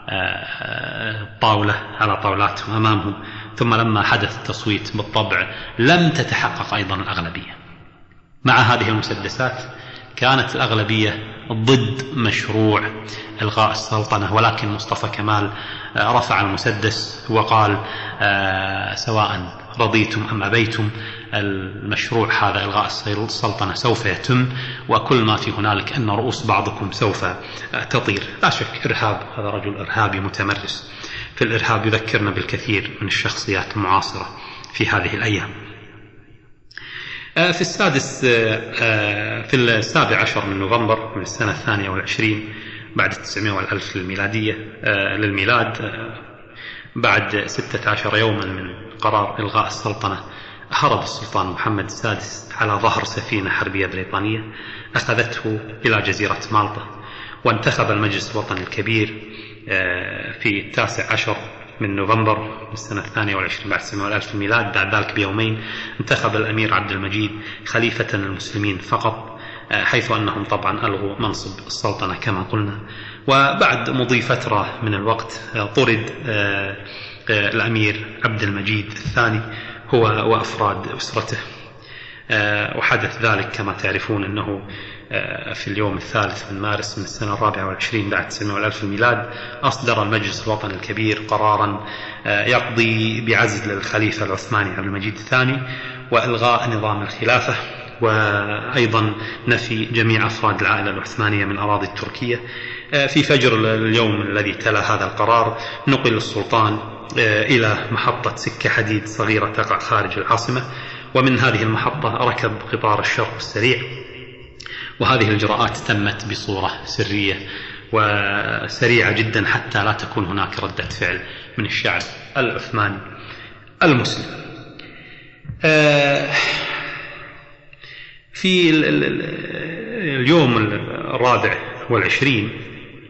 آه، طاولة على طاولاتهم أمامهم. ثم لما حدث التصويت بالطبع لم تتحقق أيضا الأغلبية. مع هذه المسدسات كانت الأغلبية ضد مشروع إلغاء السلطنة ولكن مصطفى كمال رفع المسدس وقال سواء رضيتم أم أبيتم المشروع هذا إلغاء السلطنة سوف يتم وكل ما في هنالك أن رؤوس بعضكم سوف تطير. لا شك إرهاب هذا رجل إرهابي متمرس. في الإرهاب يذكرنا بالكثير من الشخصيات المعاصرة في هذه الأيام. في السادس في السابع عشر من نوفمبر من السنة الثانية والعشرين بعد 900 والألف الميلادية للميلاد بعد ستة عشر يوما من قرار إلغاء السلطنة. هرب السلطان محمد السادس على ظهر سفينة حربية بريطانية أخذته إلى جزيرة مالطا وانتخب المجلس الوطني الكبير آه، في التاسع عشر من نوفمبر من السنة الثانية والعشرين بعد سنة والألف الميلاد بعد ذلك بيومين انتخب الأمير عبد المجيد خليفة المسلمين فقط آه، حيث أنهم طبعا ألغوا منصب السلطنة كما قلنا. وبعد مضي فترة من الوقت آه، طرد الأمير عبد المجيد الثاني هو وأفراد أسرته. آه، وحدث ذلك كما تعرفون أنه آه، في اليوم الثالث من مارس من السنة الرابعة والعشرين بعد سنة والألف الميلاد أصدر المجلس الوطني الكبير قرارا آه، يقضي بعزل الخليفة العثماني عبد المجيد الثاني وإلغاء نظام الخلافة وأيضا نفي جميع أفراد العائلة العثمانية من الأراضي التركية. في فجر اليوم الذي تلا هذا القرار نقل السلطان إلى محطة سكة حديد صغيرة تقع خارج العاصمة ومن هذه المحطة ركب قطار الشرق السريع. وهذه الإجراءات تمت بصورة سرية وسريعة جدا حتى لا تكون هناك ردة فعل من الشعب العثماني المسلم. آه، في اليوم الرابع والعشرين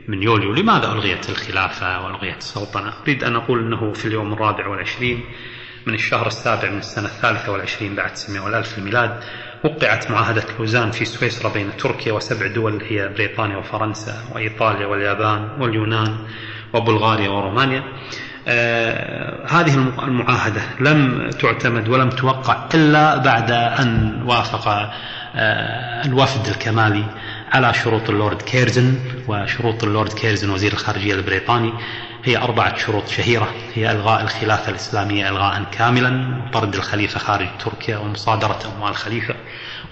من يوليو. لماذا ألغيت الخلافة وألغيت السلطنة أريد أن أقول أنه في اليوم الرابع والعشرين من الشهر السابع من السنة الثالثة والعشرين بعد 900 ألف الميلاد وقعت معاهدة لوزان في سويسرا بين تركيا وسبع دول هي بريطانيا وفرنسا وإيطاليا واليابان واليونان وبلغاريا ورومانيا. آه هذه المعاهدة لم تعتمد ولم توقع إلا بعد أن وافق آه الوفد الكمالي على شروط اللورد كيرزن وشروط اللورد كيرزن وزير الخارجية البريطاني هي أربعة شروط شهيرة هي إلغاء الخلافة الإسلامية إلغاء كاملا وطرد الخليفة خارج تركيا ومصادرة أموال الخليفة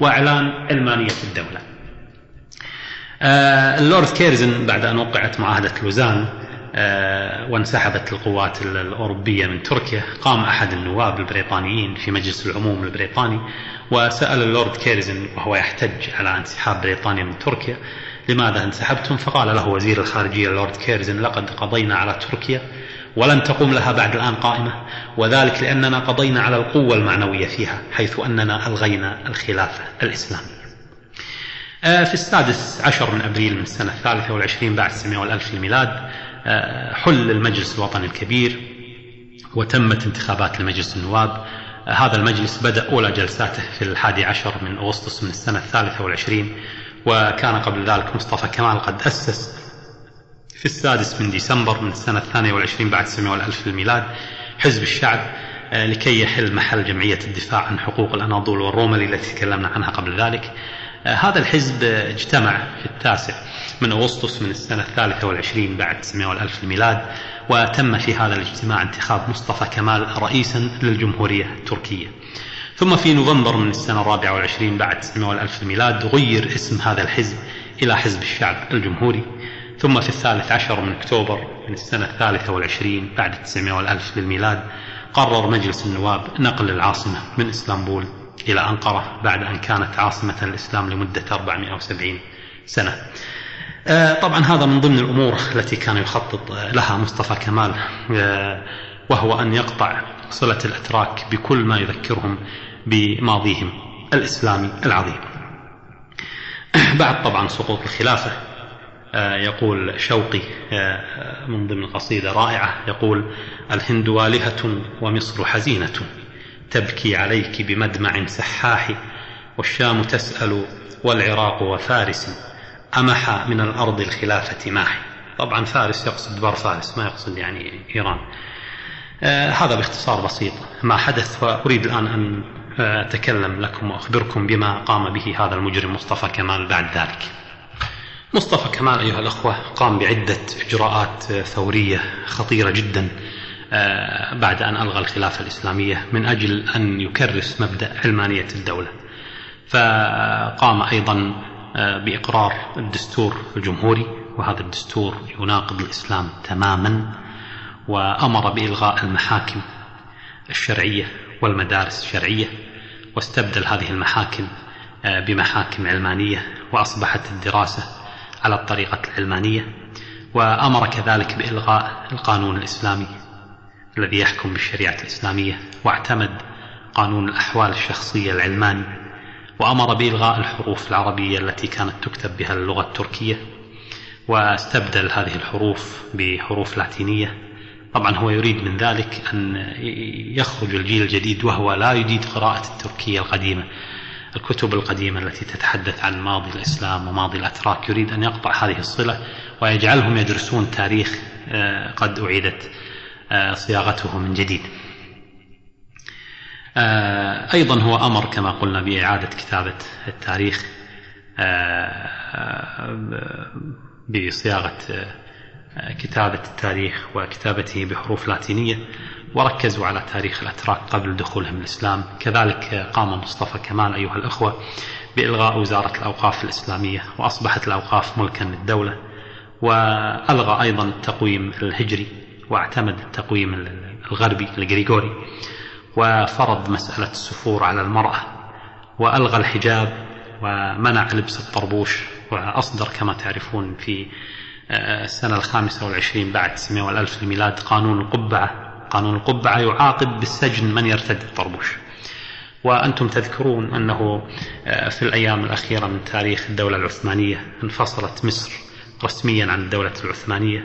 وإعلان علمانية الدولة. آه اللورد كيرزن بعد أن وقعت معاهدة لوزان وانسحبت القوات الأوروبية من تركيا. قام أحد النواب البريطانيين في مجلس العموم البريطاني وسأل اللورد كيرزن وهو يحتج على انسحاب بريطانيا من تركيا لماذا انسحبتم؟ فقال له وزير الخارجية اللورد كيرزن لقد قضينا على تركيا ولن تقوم لها بعد الآن قائمة وذلك لأننا قضينا على القوة المعنوية فيها حيث أننا ألغينا الخلافة الإسلامية آه، في السادس عشر من أبريل من السنة الثالثة والعشرين بعد سمية والألف الميلاد آه، حل المجلس الوطني الكبير وتمت انتخابات لمجلس النواب. آه، هذا المجلس بدأ أولى جلساته في الحادي عشر من أغسطس من السنة الثالثة والعشرين وكان قبل ذلك مصطفى كمال قد أسس في السادس من ديسمبر من السنة الثانية والعشرين بعد سمية والألف للميلاد حزب الشعب آه، لكي يحل محل جمعية الدفاع عن حقوق الأناضول والروملي التي تكلمنا عنها قبل ذلك. آه، هذا الحزب اجتمع في التاسع من أغسطس من السنة الثالثة والعشرين بعد سمية والألف الميلاد وتم في هذا الاجتماع انتخاب مصطفى كمال رئيسا للجمهورية التركية. ثم في نوفمبر من السنة الرابعة والعشرين بعد سمية والألف الميلاد غير اسم هذا الحزب إلى حزب الشعب الجمهوري. ثم في الثالث عشر من أكتوبر من السنة الثالثة والعشرين بعد التسعمائة والألف للميلاد قرر مجلس النواب نقل العاصمة من إسطنبول. إلى أنقرة بعد أن كانت عاصمة الإسلام لمدة 470 سنة. آه، طبعا هذا من ضمن الأمور التي كان يخطط لها مصطفى كمال آه، وهو أن يقطع صلة الأتراك بكل ما يذكرهم بماضيهم الإسلامي العظيم. بعد طبعا سقوط الخلافة آه، يقول شوقي من ضمن قصيدة رائعة يقول الهند والهة ومصر حزينة. تبكي عليك بمدمع سحاح والشام تسأل والعراق وفارس أمح من الأرض الخلافة ماحي طبعا فارس يقصد بر فارس ما يقصد يعني إيران. آه هذا باختصار بسيط. ما حدث وأريد الآن أن أتكلم لكم وأخبركم بما قام به هذا المجرم مصطفى كمال بعد ذلك. مصطفى كمال أيها الأخوة قام بعدة إجراءات ثورية خطيرة جدا. آه، بعد أن ألغى الخلافة الإسلامية من أجل أن يكرس مبدأ علمانية الدولة. فقام أيضا آه، بإقرار الدستور الجمهوري وهذا الدستور يناقض الإسلام تماما وأمر بإلغاء المحاكم الشرعية والمدارس الشرعية واستبدل هذه المحاكم آه، بمحاكم علمانية وأصبحت الدراسة على الطريقة العلمانية. وأمر كذلك بإلغاء القانون الإسلامي الذي يحكم بالشريعة الإسلامية واعتمد قانون الأحوال الشخصية العلماني وأمر بإلغاء الحروف العربية التي كانت تكتب بها اللغة التركية واستبدل هذه الحروف بحروف لاتينية. طبعا هو يريد من ذلك أن يخرج الجيل الجديد وهو لا يجيد قراءة التركية القديمة. الكتب القديمة التي تتحدث عن ماضي الإسلام وماضي الأتراك يريد أن يقطع هذه الصلة ويجعلهم يدرسون تاريخ آه، قد أعيدت. صياغته من جديد. آه، أيضا هو أمر كما قلنا بإعادة كتابة التاريخ بصياغة كتابة التاريخ وكتابته بحروف لاتينية وركزوا على تاريخ الأتراك قبل دخولهم الإسلام. كذلك قام مصطفى كمال أيها الأخوة بإلغاء وزارة الأوقاف الإسلامية وأصبحت الأوقاف ملكا للدولة وألغى أيضا التقويم الهجري. واعتمد التقويم الغربي الجريجوري وفرض مسألة السفور على المرأة وألغى الحجاب ومنع لبس الطربوش وأصدر كما تعرفون في آه، السنة الخامسة والعشرين بعد 900 والألف الميلاد قانون القبعة. قانون القبعة يعاقب بالسجن من يرتد الطربوش. وأنتم تذكرون أنه آه، في الأيام الأخيرة من تاريخ الدولة العثمانية انفصلت مصر رسميا عن الدولة العثمانية.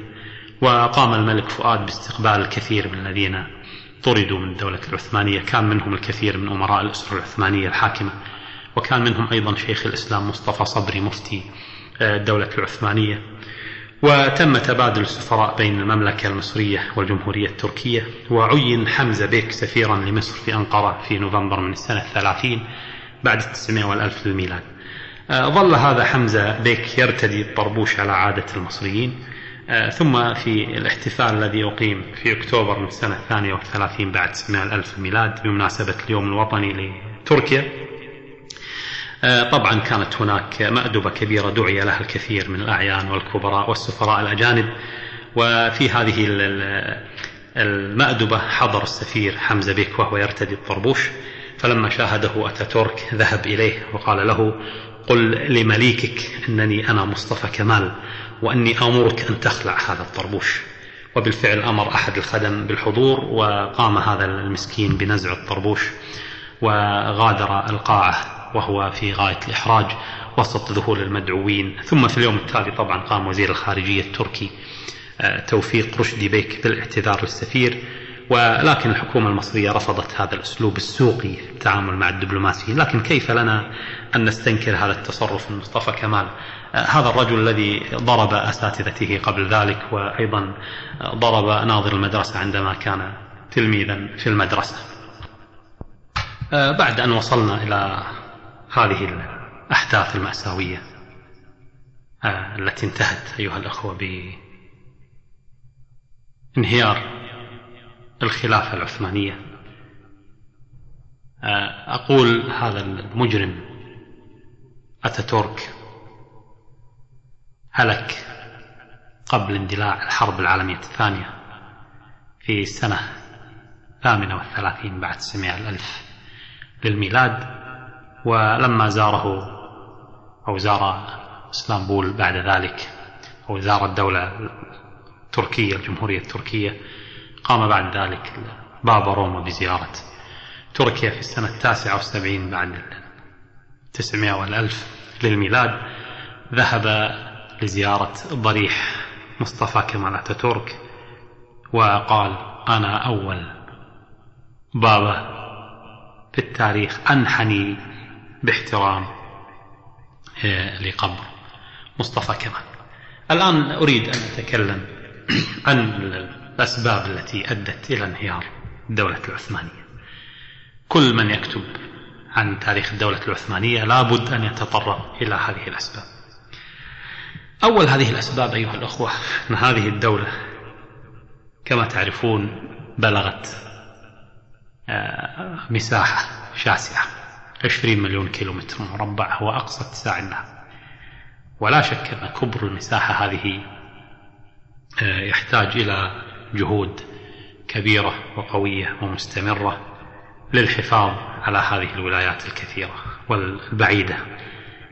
وقام الملك فؤاد باستقبال الكثير من الذين طردوا من الدولة العثمانية. كان منهم الكثير من أمراء الأسرة العثمانية الحاكمة وكان منهم أيضا شيخ الإسلام مصطفى صبري مفتي آه، الدولة العثمانية. وتم تبادل السفراء بين المملكة المصرية والجمهورية التركية وعين حمزة بيك سفيرا لمصر في أنقرة في نوفمبر من السنة الثلاثين بعد التسعمائة والألف للميلاد. آه، ظل هذا حمزة بيك يرتدي الطربوش على عادة المصريين. ثم في الاحتفال الذي أقيم في أكتوبر من السنة الثانية والثلاثين بعد 900 ألف الميلاد بمناسبة اليوم الوطني لتركيا. آه، طبعا كانت هناك مأدبة كبيرة دعي لها الكثير من الأعيان والكبراء والسفراء الأجانب وفي هذه المأدبة حضر السفير حمزة بيك وهو يرتدي الطربوش فلما شاهده أتاتورك ذهب إليه وقال له قل لمليكك أنني أنا مصطفى كمال وأني آمرك أن تخلع هذا الطربوش. وبالفعل أمر أحد الخدم بالحضور وقام هذا المسكين بنزع الطربوش وغادر ألقاعة وهو في غاية الإحراج وسط ذهول المدعوين. ثم في اليوم التالي طبعا قام وزير الخارجية التركي آه، توفيق رشدي بيك بالاعتذار للسفير. ولكن الحكومة المصرية رفضت هذا الأسلوب السوقي في التعامل مع الدبلوماسيين. لكن كيف لنا أن نستنكر هذا التصرف من مصطفى كمال؟ هذا الرجل الذي ضرب أساتذته قبل ذلك وأيضا ضرب ناظر المدرسة عندما كان تلميذا في المدرسة. بعد أن وصلنا إلى هذه الأحداث المأساوية التي انتهت أيها الأخوة بانهيار الخلافة العثمانية. أقول هذا المجرم أتاتورك. هلك قبل اندلاع الحرب العالمية الثانية في السنة الثامنة والثلاثين بعد سمع الألف للميلاد ولما زاره أو زار اسطنبول بعد ذلك أو زار الدولة التركية الجمهورية التركية قام بعد ذلك بابا روما بزيارة تركيا في السنة التاسعة والسبعين بعد التسعمائة والألف للميلاد. ذهب لزيارة ضريح مصطفى كمال أتاتورك وقال أنا أول بابا في التاريخ أنحني باحترام لقبر مصطفى كمال. الآن أريد أن أتكلم عن الأسباب التي أدت إلى انهيار الدولة العثمانية. كل من يكتب عن تاريخ الدولة العثمانية لابد أن يتطرق إلى هذه الأسباب. أول هذه الأسباب أيها الأخوة أن هذه الدولة كما تعرفون بلغت آه، مساحة شاسعة 20 مليون كيلومتر مربع هو أقصى اتساع لها. ولا شك أن كبر المساحة هذه آه، يحتاج إلى جهود كبيرة وقوية ومستمرة للحفاظ على هذه الولايات الكثيرة والبعيدة.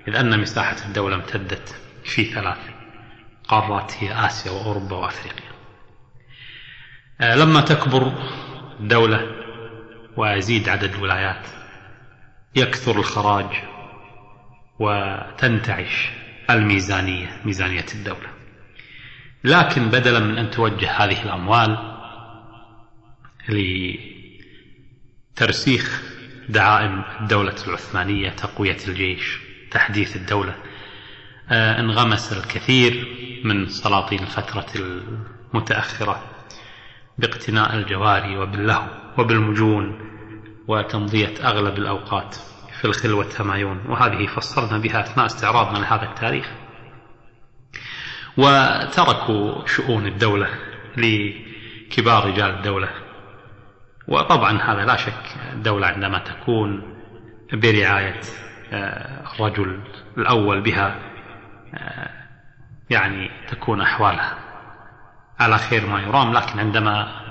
إذ أن مساحة الدولة امتدت في ثلاث قارات هي آسيا وأوروبا وأفريقيا. آه، لما تكبر الدولة ويزيد عدد الولايات يكثر الخراج وتنتعش الميزانية ميزانية الدولة. لكن بدلا من أن توجه هذه الأموال لترسيخ دعائم الدولة العثمانية تقوية الجيش تحديث الدولة. انغمس الكثير من سلاطين الفترة المتأخرة باقتناء الجواري وباللهو وبالمجون وتمضية أغلب الأوقات في الخلوة تمايون وهذه فسرنا بها أثناء استعراضنا لهذا التاريخ. وتركوا شؤون الدولة لكبار رجال الدولة. وطبعا هذا لا شك الدولة عندما تكون برعاية الرجل الأول بها يعني تكون أحوالها. على خير ما يرام لكن عندما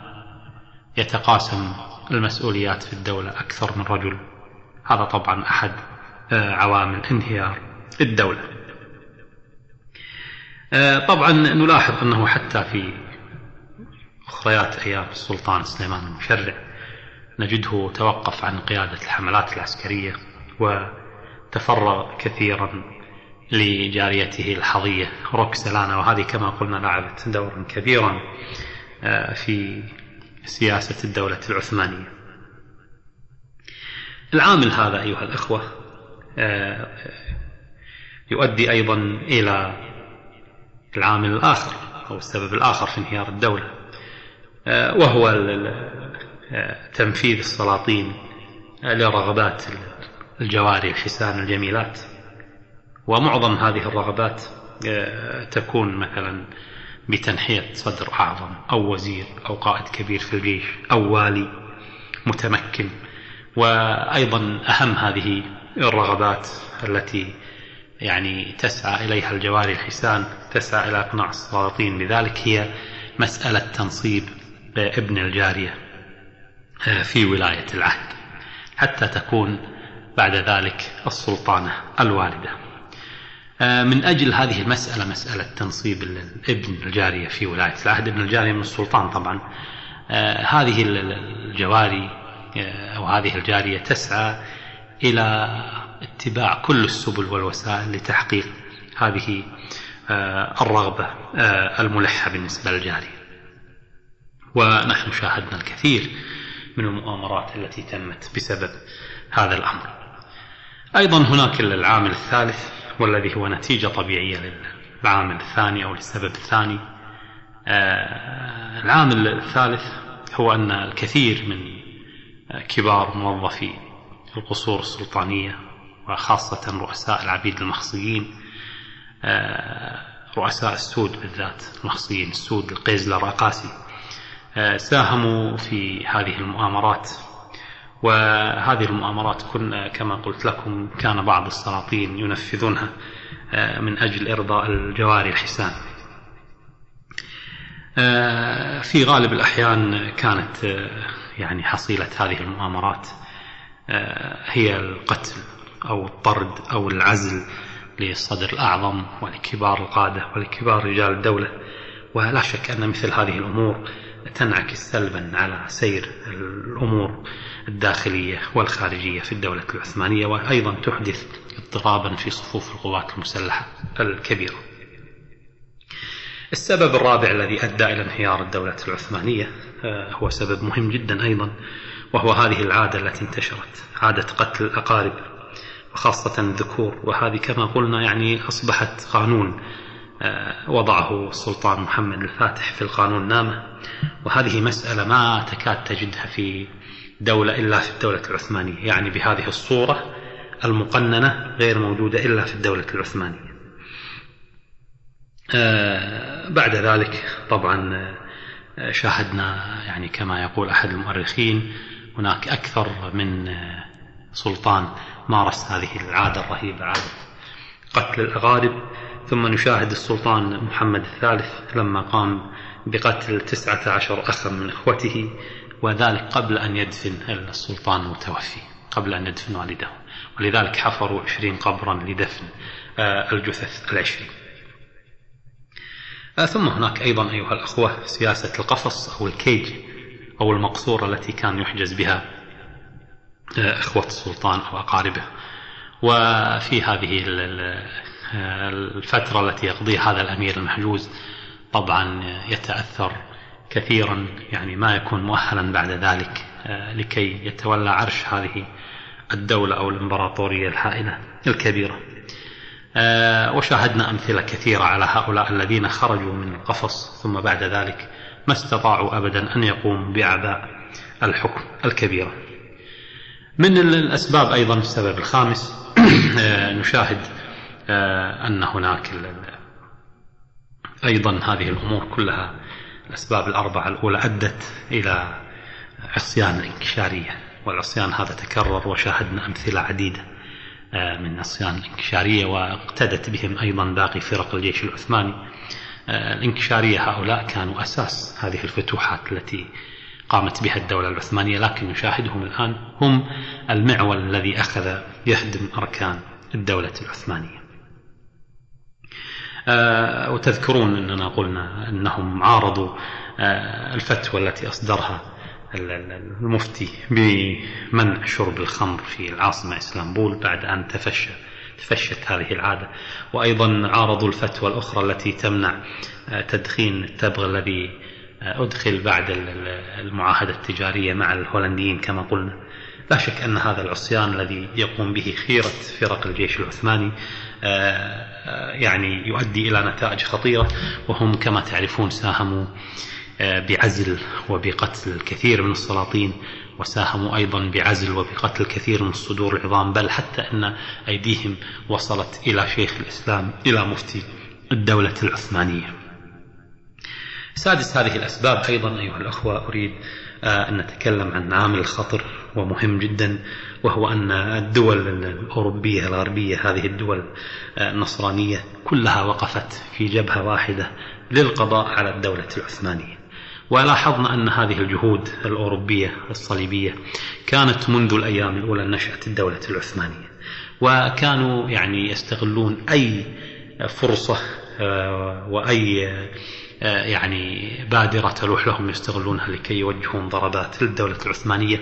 يتقاسم المسؤوليات في الدولة أكثر من رجل هذا طبعا أحد عوامل انهيار الدولة. طبعا نلاحظ أنه حتى في أخريات أيام السلطان سليمان المشرع نجده توقف عن قيادة الحملات العسكرية وتفرغ كثيرا لجاريته الحظية روكسلانا وهذه كما قلنا لعبت دورا كبيرا في سياسة الدولة العثمانية. العامل هذا أيها الأخوة يؤدي أيضا إلى العامل الآخر أو السبب الآخر في انهيار الدولة وهو تنفيذ السلاطين لرغبات الجواري الحسان الجميلات. ومعظم هذه الرغبات تكون مثلا بتنحية صدر أعظم أو وزير أو قائد كبير في الجيش أو والي متمكن. وأيضا أهم هذه الرغبات التي يعني تسعى إليها الجواري الحسان تسعى إلى إقناع السلاطين بذلك هي مسألة تنصيب ابن الجارية في ولاية العهد حتى تكون بعد ذلك السلطانة الوالدة من أجل هذه المسألة مسألة تنصيب الابن الجارية في ولاية العهد. ابن الجارية من السلطان طبعا. هذه الجواري أو هذه الجارية تسعى إلى اتباع كل السبل والوسائل لتحقيق هذه الرغبة الملحة بالنسبة للجارية. ونحن شاهدنا الكثير من المؤامرات التي تمت بسبب هذا الأمر. أيضا هناك العامل الثالث والذي هو نتيجة طبيعية للعامل الثاني أو للسبب الثاني. العامل الثالث هو أن الكثير من كبار موظفي القصور السلطانية وخاصة رؤساء العبيد المخصيين رؤساء السود بالذات المخصيين السود القيز الراقاسي ساهموا في هذه المؤامرات. وهذه المؤامرات كنا كما قلت لكم كان بعض السلاطين ينفذونها من أجل إرضاء الجواري الحسان في غالب الأحيان كانت يعني حصيلة هذه المؤامرات هي القتل أو الطرد أو العزل للصدر الأعظم ولكبار القادة ولكبار رجال الدولة. ولا شك أن مثل هذه الأمور تنعكس سلبا على سير الأمور. الداخلية والخارجية في الدولة العثمانية وأيضا تحدث اضطرابا في صفوف القوات المسلحة الكبيرة. السبب الرابع الذي أدى إلى انهيار الدولة العثمانية هو سبب مهم جدا أيضا وهو هذه العادة التي انتشرت عادة قتل الأقارب وخاصة الذكور وهذه كما قلنا يعني أصبحت قانون وضعه السلطان محمد الفاتح في القانون النامة وهذه مسألة ما تكاد تجدها في دولة إلا في الدولة العثمانية يعني بهذه الصورة المقننة غير موجودة إلا في الدولة العثمانية. بعد ذلك طبعا شاهدنا يعني كما يقول أحد المؤرخين هناك أكثر من سلطان مارس هذه العادة الرهيبة عادة قتل الأغارب. ثم نشاهد السلطان محمد الثالث لما قام بقتل تسعة عشر أخا من إخوته. وذلك قبل أن يدفن السلطان المتوفي قبل أن يدفن والده. ولذلك حفروا عشرين قبرا لدفن الجثث العشرين. ثم هناك أيضا أيها الأخوة سياسة القفص أو الكيج أو المقصورة التي كان يحجز بها إخوة السلطان أو أقاربه. وفي هذه الفترة التي يقضيها هذا الأمير المحجوز طبعا يتأثر كثيرا يعني ما يكون مؤهلا بعد ذلك لكي يتولى عرش هذه الدولة أو الإمبراطورية الهائلة الكبيرة. وشاهدنا أمثلة كثيرة على هؤلاء الذين خرجوا من القفص ثم بعد ذلك ما استطاعوا أبدا أن يقوموا بأعباء الحكم الكبيرة. من الأسباب أيضا السبب الخامس نشاهد أن هناك أيضا هذه الأمور كلها الأسباب الأربعة الأولى أدت إلى العصيان الإنكشارية والعصيان هذا تكرر وشاهدنا أمثلة عديدة آه، من عصيان الإنكشارية واقتدت بهم أيضا باقي فرق الجيش العثماني. آه، الإنكشارية هؤلاء كانوا أساس هذه الفتوحات التي قامت بها الدولة العثمانية لكن نشاهدهم الآن هم المعول الذي أخذ يهدم أركان الدولة العثمانية. وتذكرون أننا قلنا أنهم عارضوا آه، الفتوى التي أصدرها المفتي بمنع شرب الخمر في العاصمة إسلامبول بعد أن تفشى تفشت هذه العادة. وأيضا عارضوا الفتوى الأخرى التي تمنع آه، تدخين التبغ الذي أدخل بعد المعاهدة التجارية مع الهولنديين كما قلنا. لا شك أن هذا العصيان الذي يقوم به خيرة فرق الجيش العثماني يعني يؤدي إلى نتائج خطيرة وهم كما تعرفون ساهموا آه، بعزل وبقتل الكثير من السلاطين وساهموا أيضا بعزل وبقتل الكثير من الصدور العظام بل حتى أن أيديهم وصلت إلى شيخ الإسلام إلى مفتي الدولة العثمانية. سادس هذه الأسباب أيضا أيها الأخوة أريد آه، أن نتكلم عن عامل خطر ومهم جدا وهو أن الدول الأوروبية الغربية هذه الدول النصرانية كلها وقفت في جبهة واحدة للقضاء على الدولة العثمانية. ولاحظنا أن هذه الجهود الأوروبية الصليبية كانت منذ الأيام الأولى نشأة الدولة العثمانية. وكانوا يعني يستغلون أي فرصة آه، وأي آه، يعني بادرة تلوح لهم يستغلونها لكي يوجهون ضربات للدولة العثمانية.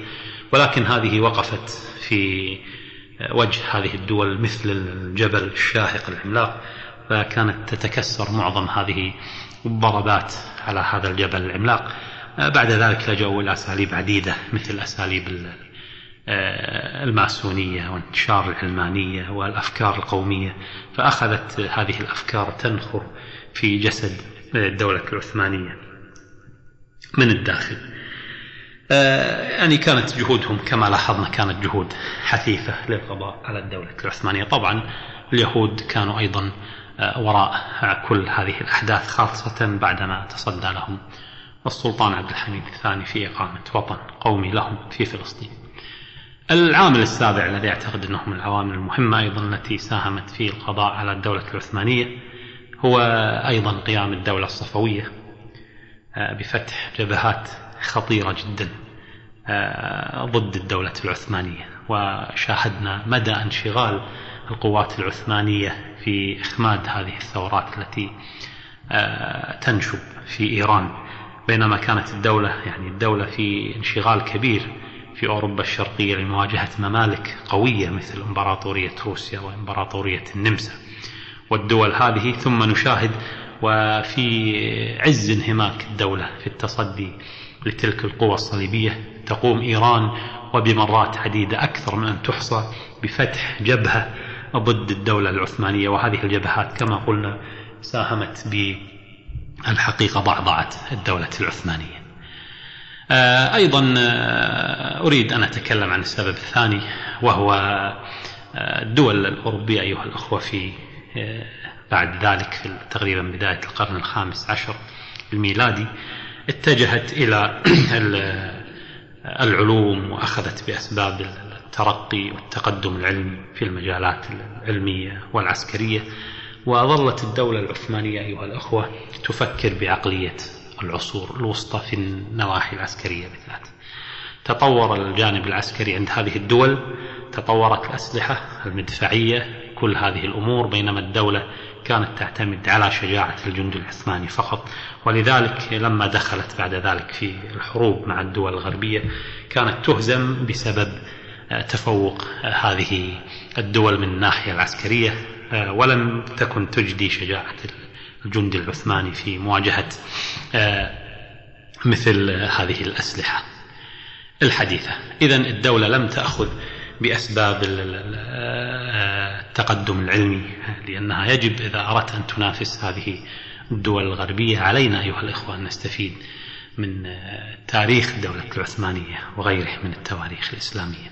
ولكن هذه وقفت في وجه هذه الدول مثل الجبل الشاهق العملاق فكانت تتكسر معظم هذه الضربات على هذا الجبل العملاق. بعد ذلك لجأوا إلى أساليب عديدة مثل أساليب الماسونية وانتشار العلمانية والأفكار القومية فأخذت هذه الأفكار تنخر في جسد الدولة العثمانية من الداخل. آه، يعني كانت جهودهم كما لاحظنا كانت جهود حثيثة للقضاء على الدولة العثمانية. طبعا اليهود كانوا أيضا آه، وراء كل هذه الأحداث خاصة بعدما تصدى لهم السلطان عبد الحميد الثاني في إقامة وطن قومي لهم في فلسطين. العامل السابع الذي أعتقد أنه من العوامل المهمة أيضا التي ساهمت في القضاء على الدولة العثمانية هو أيضا قيام الدولة الصفوية آه، بفتح جبهات خطيرة جدا. آه، ضد الدولة العثمانية. وشاهدنا مدى انشغال القوات العثمانية في إخماد هذه الثورات التي آه، تنشب في إيران. بينما كانت الدولة يعني الدولة في انشغال كبير في أوروبا الشرقية لمواجهة ممالك قوية مثل إمبراطورية روسيا وإمبراطورية النمسا والدول هذه. ثم نشاهد وفي عز انهماك الدولة في التصدي لتلك القوى الصليبية تقوم إيران وبمرات عديدة أكثر من أن تحصى بفتح جبهة ضد الدولة العثمانية وهذه الجبهات كما قلنا ساهمت بالحقيقة ضعضعت الدولة العثمانية. آه، أيضا آه، أريد أن أتكلم عن السبب الثاني وهو آه، الدول الأوروبية أيها الأخوة في بعد ذلك في تقريبا بداية القرن الخامس عشر الميلادي اتجهت إلى العلوم وأخذت بأسباب الترقي والتقدم العلمي في المجالات العلمية والعسكرية وظلت الدولة العثمانية أيها الأخوة تفكر بعقلية العصور الوسطى في النواحي العسكرية بالذات. تطور الجانب العسكري عند هذه الدول تطورت الأسلحة المدفعية كل هذه الأمور بينما الدولة كانت تعتمد على شجاعة الجند العثماني فقط. ولذلك لما دخلت بعد ذلك في الحروب مع الدول الغربية كانت تهزم بسبب آه، تفوق آه، هذه الدول من الناحية العسكرية آه، ولم تكن تجدي شجاعة الجند العثماني في مواجهة مثل هذه الأسلحة الحديثة. إذا الدولة لم تأخذ بأسباب التقدم العلمي لأنها يجب إذا أردت أن تنافس هذه الدول الغربية علينا أيها الإخوة أن نستفيد من تاريخ الدولة العثمانية وغيره من التواريخ الإسلامية.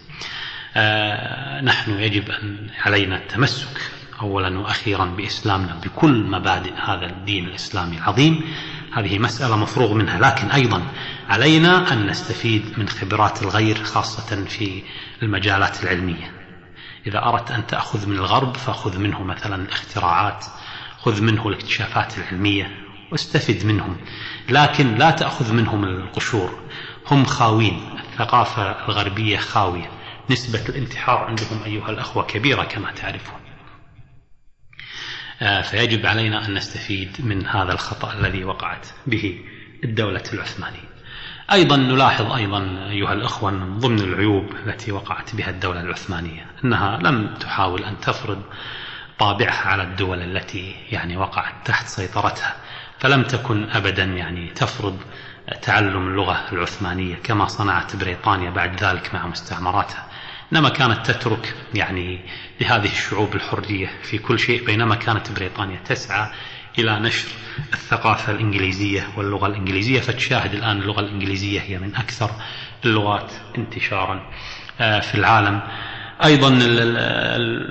آه، نحن يجب أن علينا التمسك أولا وأخيرا بإسلامنا بكل مبادئ هذا الدين الإسلامي العظيم. هذه مسألة مفروغ منها لكن أيضا علينا أن نستفيد من خبرات الغير خاصة في المجالات العلمية. إذا أردت أن تأخذ من الغرب فخذ منه مثلا الاختراعات خذ منه الاكتشافات العلمية واستفد منهم. لكن لا تأخذ منهم القشور. هم خاوين. الثقافة الغربية خاوية. نسبة الانتحار عندهم أيها الأخوة كبيرة كما تعرفون. آه، فيجب علينا أن نستفيد من هذا الخطأ الذي وقعت به الدولة العثمانية. أيضا نلاحظ أيضا أيها الأخوة من ضمن العيوب التي وقعت بها الدولة العثمانية أنها لم تحاول أن تفرض طابعها على الدول التي يعني وقعت تحت سيطرتها فلم تكن أبدا يعني تفرض تعلم اللغة العثمانية كما صنعت بريطانيا بعد ذلك مع مستعمراتها. إنما كانت تترك يعني لهذه الشعوب الحرية في كل شيء بينما كانت بريطانيا تسعى إلى نشر الثقافة الإنجليزية واللغة الإنجليزية. فتشاهد الآن اللغة الإنجليزية هي من أكثر اللغات انتشارا آه، في العالم. أيضا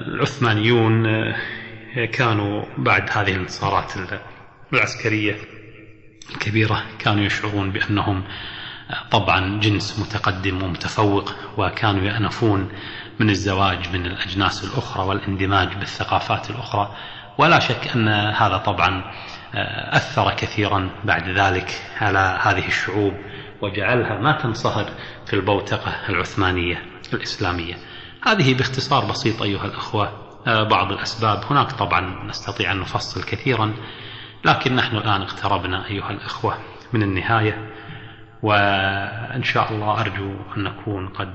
العثمانيون آه، كانوا بعد هذه الانتصارات العسكرية الكبيرة كانوا يشعرون بأنهم آه، طبعا جنس متقدم ومتفوق وكانوا يأنفون من الزواج من الأجناس الأخرى والاندماج بالثقافات الأخرى. ولا شك أن هذا طبعا آه، أثر كثيرا بعد ذلك على هذه الشعوب وجعلها ما تنصهر في البوتقة العثمانية الإسلامية. هذه باختصار بسيط أيها الأخوة آه، بعض الأسباب. هناك طبعا نستطيع أن نفصل كثيرا لكن نحن الآن اقتربنا أيها الأخوة من النهاية وإن شاء الله أرجو أن نكون قد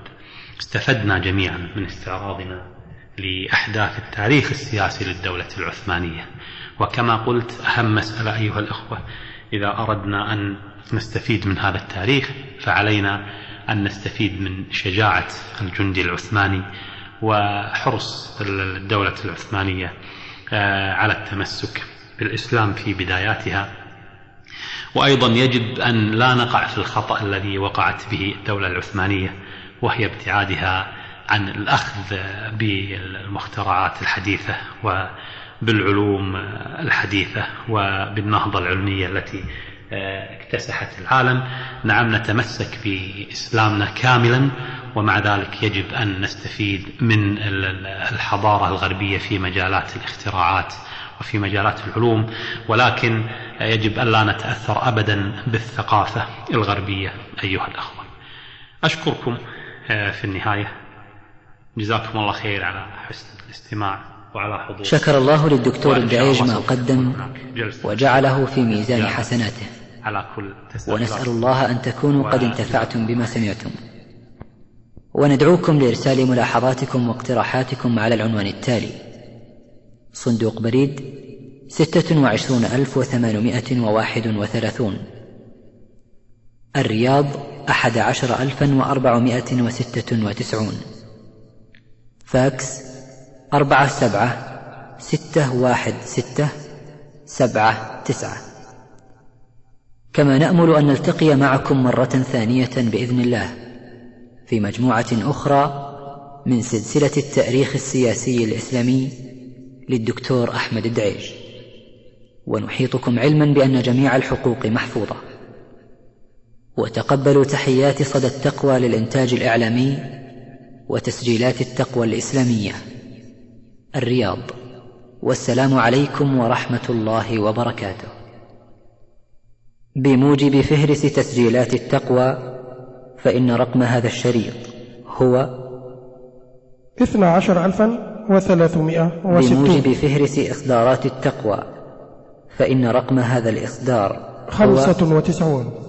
استفدنا جميعا من استعراضنا. لأحداث التاريخ السياسي للدولة العثمانية. وكما قلت أهم مسألة أيها الأخوة إذا أردنا أن نستفيد من هذا التاريخ فعلينا أن نستفيد من شجاعة الجندي العثماني وحرص الدولة العثمانية آه، على التمسك بالإسلام في بداياتها. وأيضا يجب أن لا نقع في الخطأ الذي وقعت به الدولة العثمانية وهي ابتعادها عن الأخذ بالمخترعات الحديثة وبالعلوم الحديثة وبالنهضة العلمية التي اكتسحت العالم. نعم نتمسك بإسلامنا كاملا ومع ذلك يجب أن نستفيد من الحضارة الغربية في مجالات الاختراعات وفي مجالات العلوم. ولكن يجب أن لا نتأثر أبدا بالثقافة الغربية أيها الأخوة. أشكركم في النهاية. جزاكم الله خير على حسن الاستماع وعلى حضور. شكر الله للدكتور الدعيج ما قدم وجعله في ميزان حسناته. على كل ونسأل الله أن تكونوا قد انتفعتم بما سمعتم. وندعوكم لإرسال ملاحظاتكم واقتراحاتكم على العنوان التالي. صندوق بريد ستة وعشرون ألف وثمانمائة وواحد وثلاثون. الرياض أحد عشر ألفا وأربعمائة وستة وتسعون. فاكس أربعة سبعة ستة واحد ستة سبعة تسعة. كما نأمل أن نلتقي معكم مرة ثانية بإذن الله في مجموعة أخرى من سلسلة التأريخ السياسي الإسلامي للدكتور أحمد الدعيج ونحيطكم علما بأن جميع الحقوق محفوظة. وتقبلوا تحيات صدى التقوى للإنتاج الإعلامي وتسجيلات التقوى الإسلامية. الرياض. والسلام عليكم ورحمة الله وبركاته. بموجب فهرس تسجيلات التقوى فإن رقم هذا الشريط هو اثنى عشر ألفا وثلاثمائة وستون. بموجب فهرس إصدارات التقوى فإن رقم هذا الإصدار خمسة وتسعون.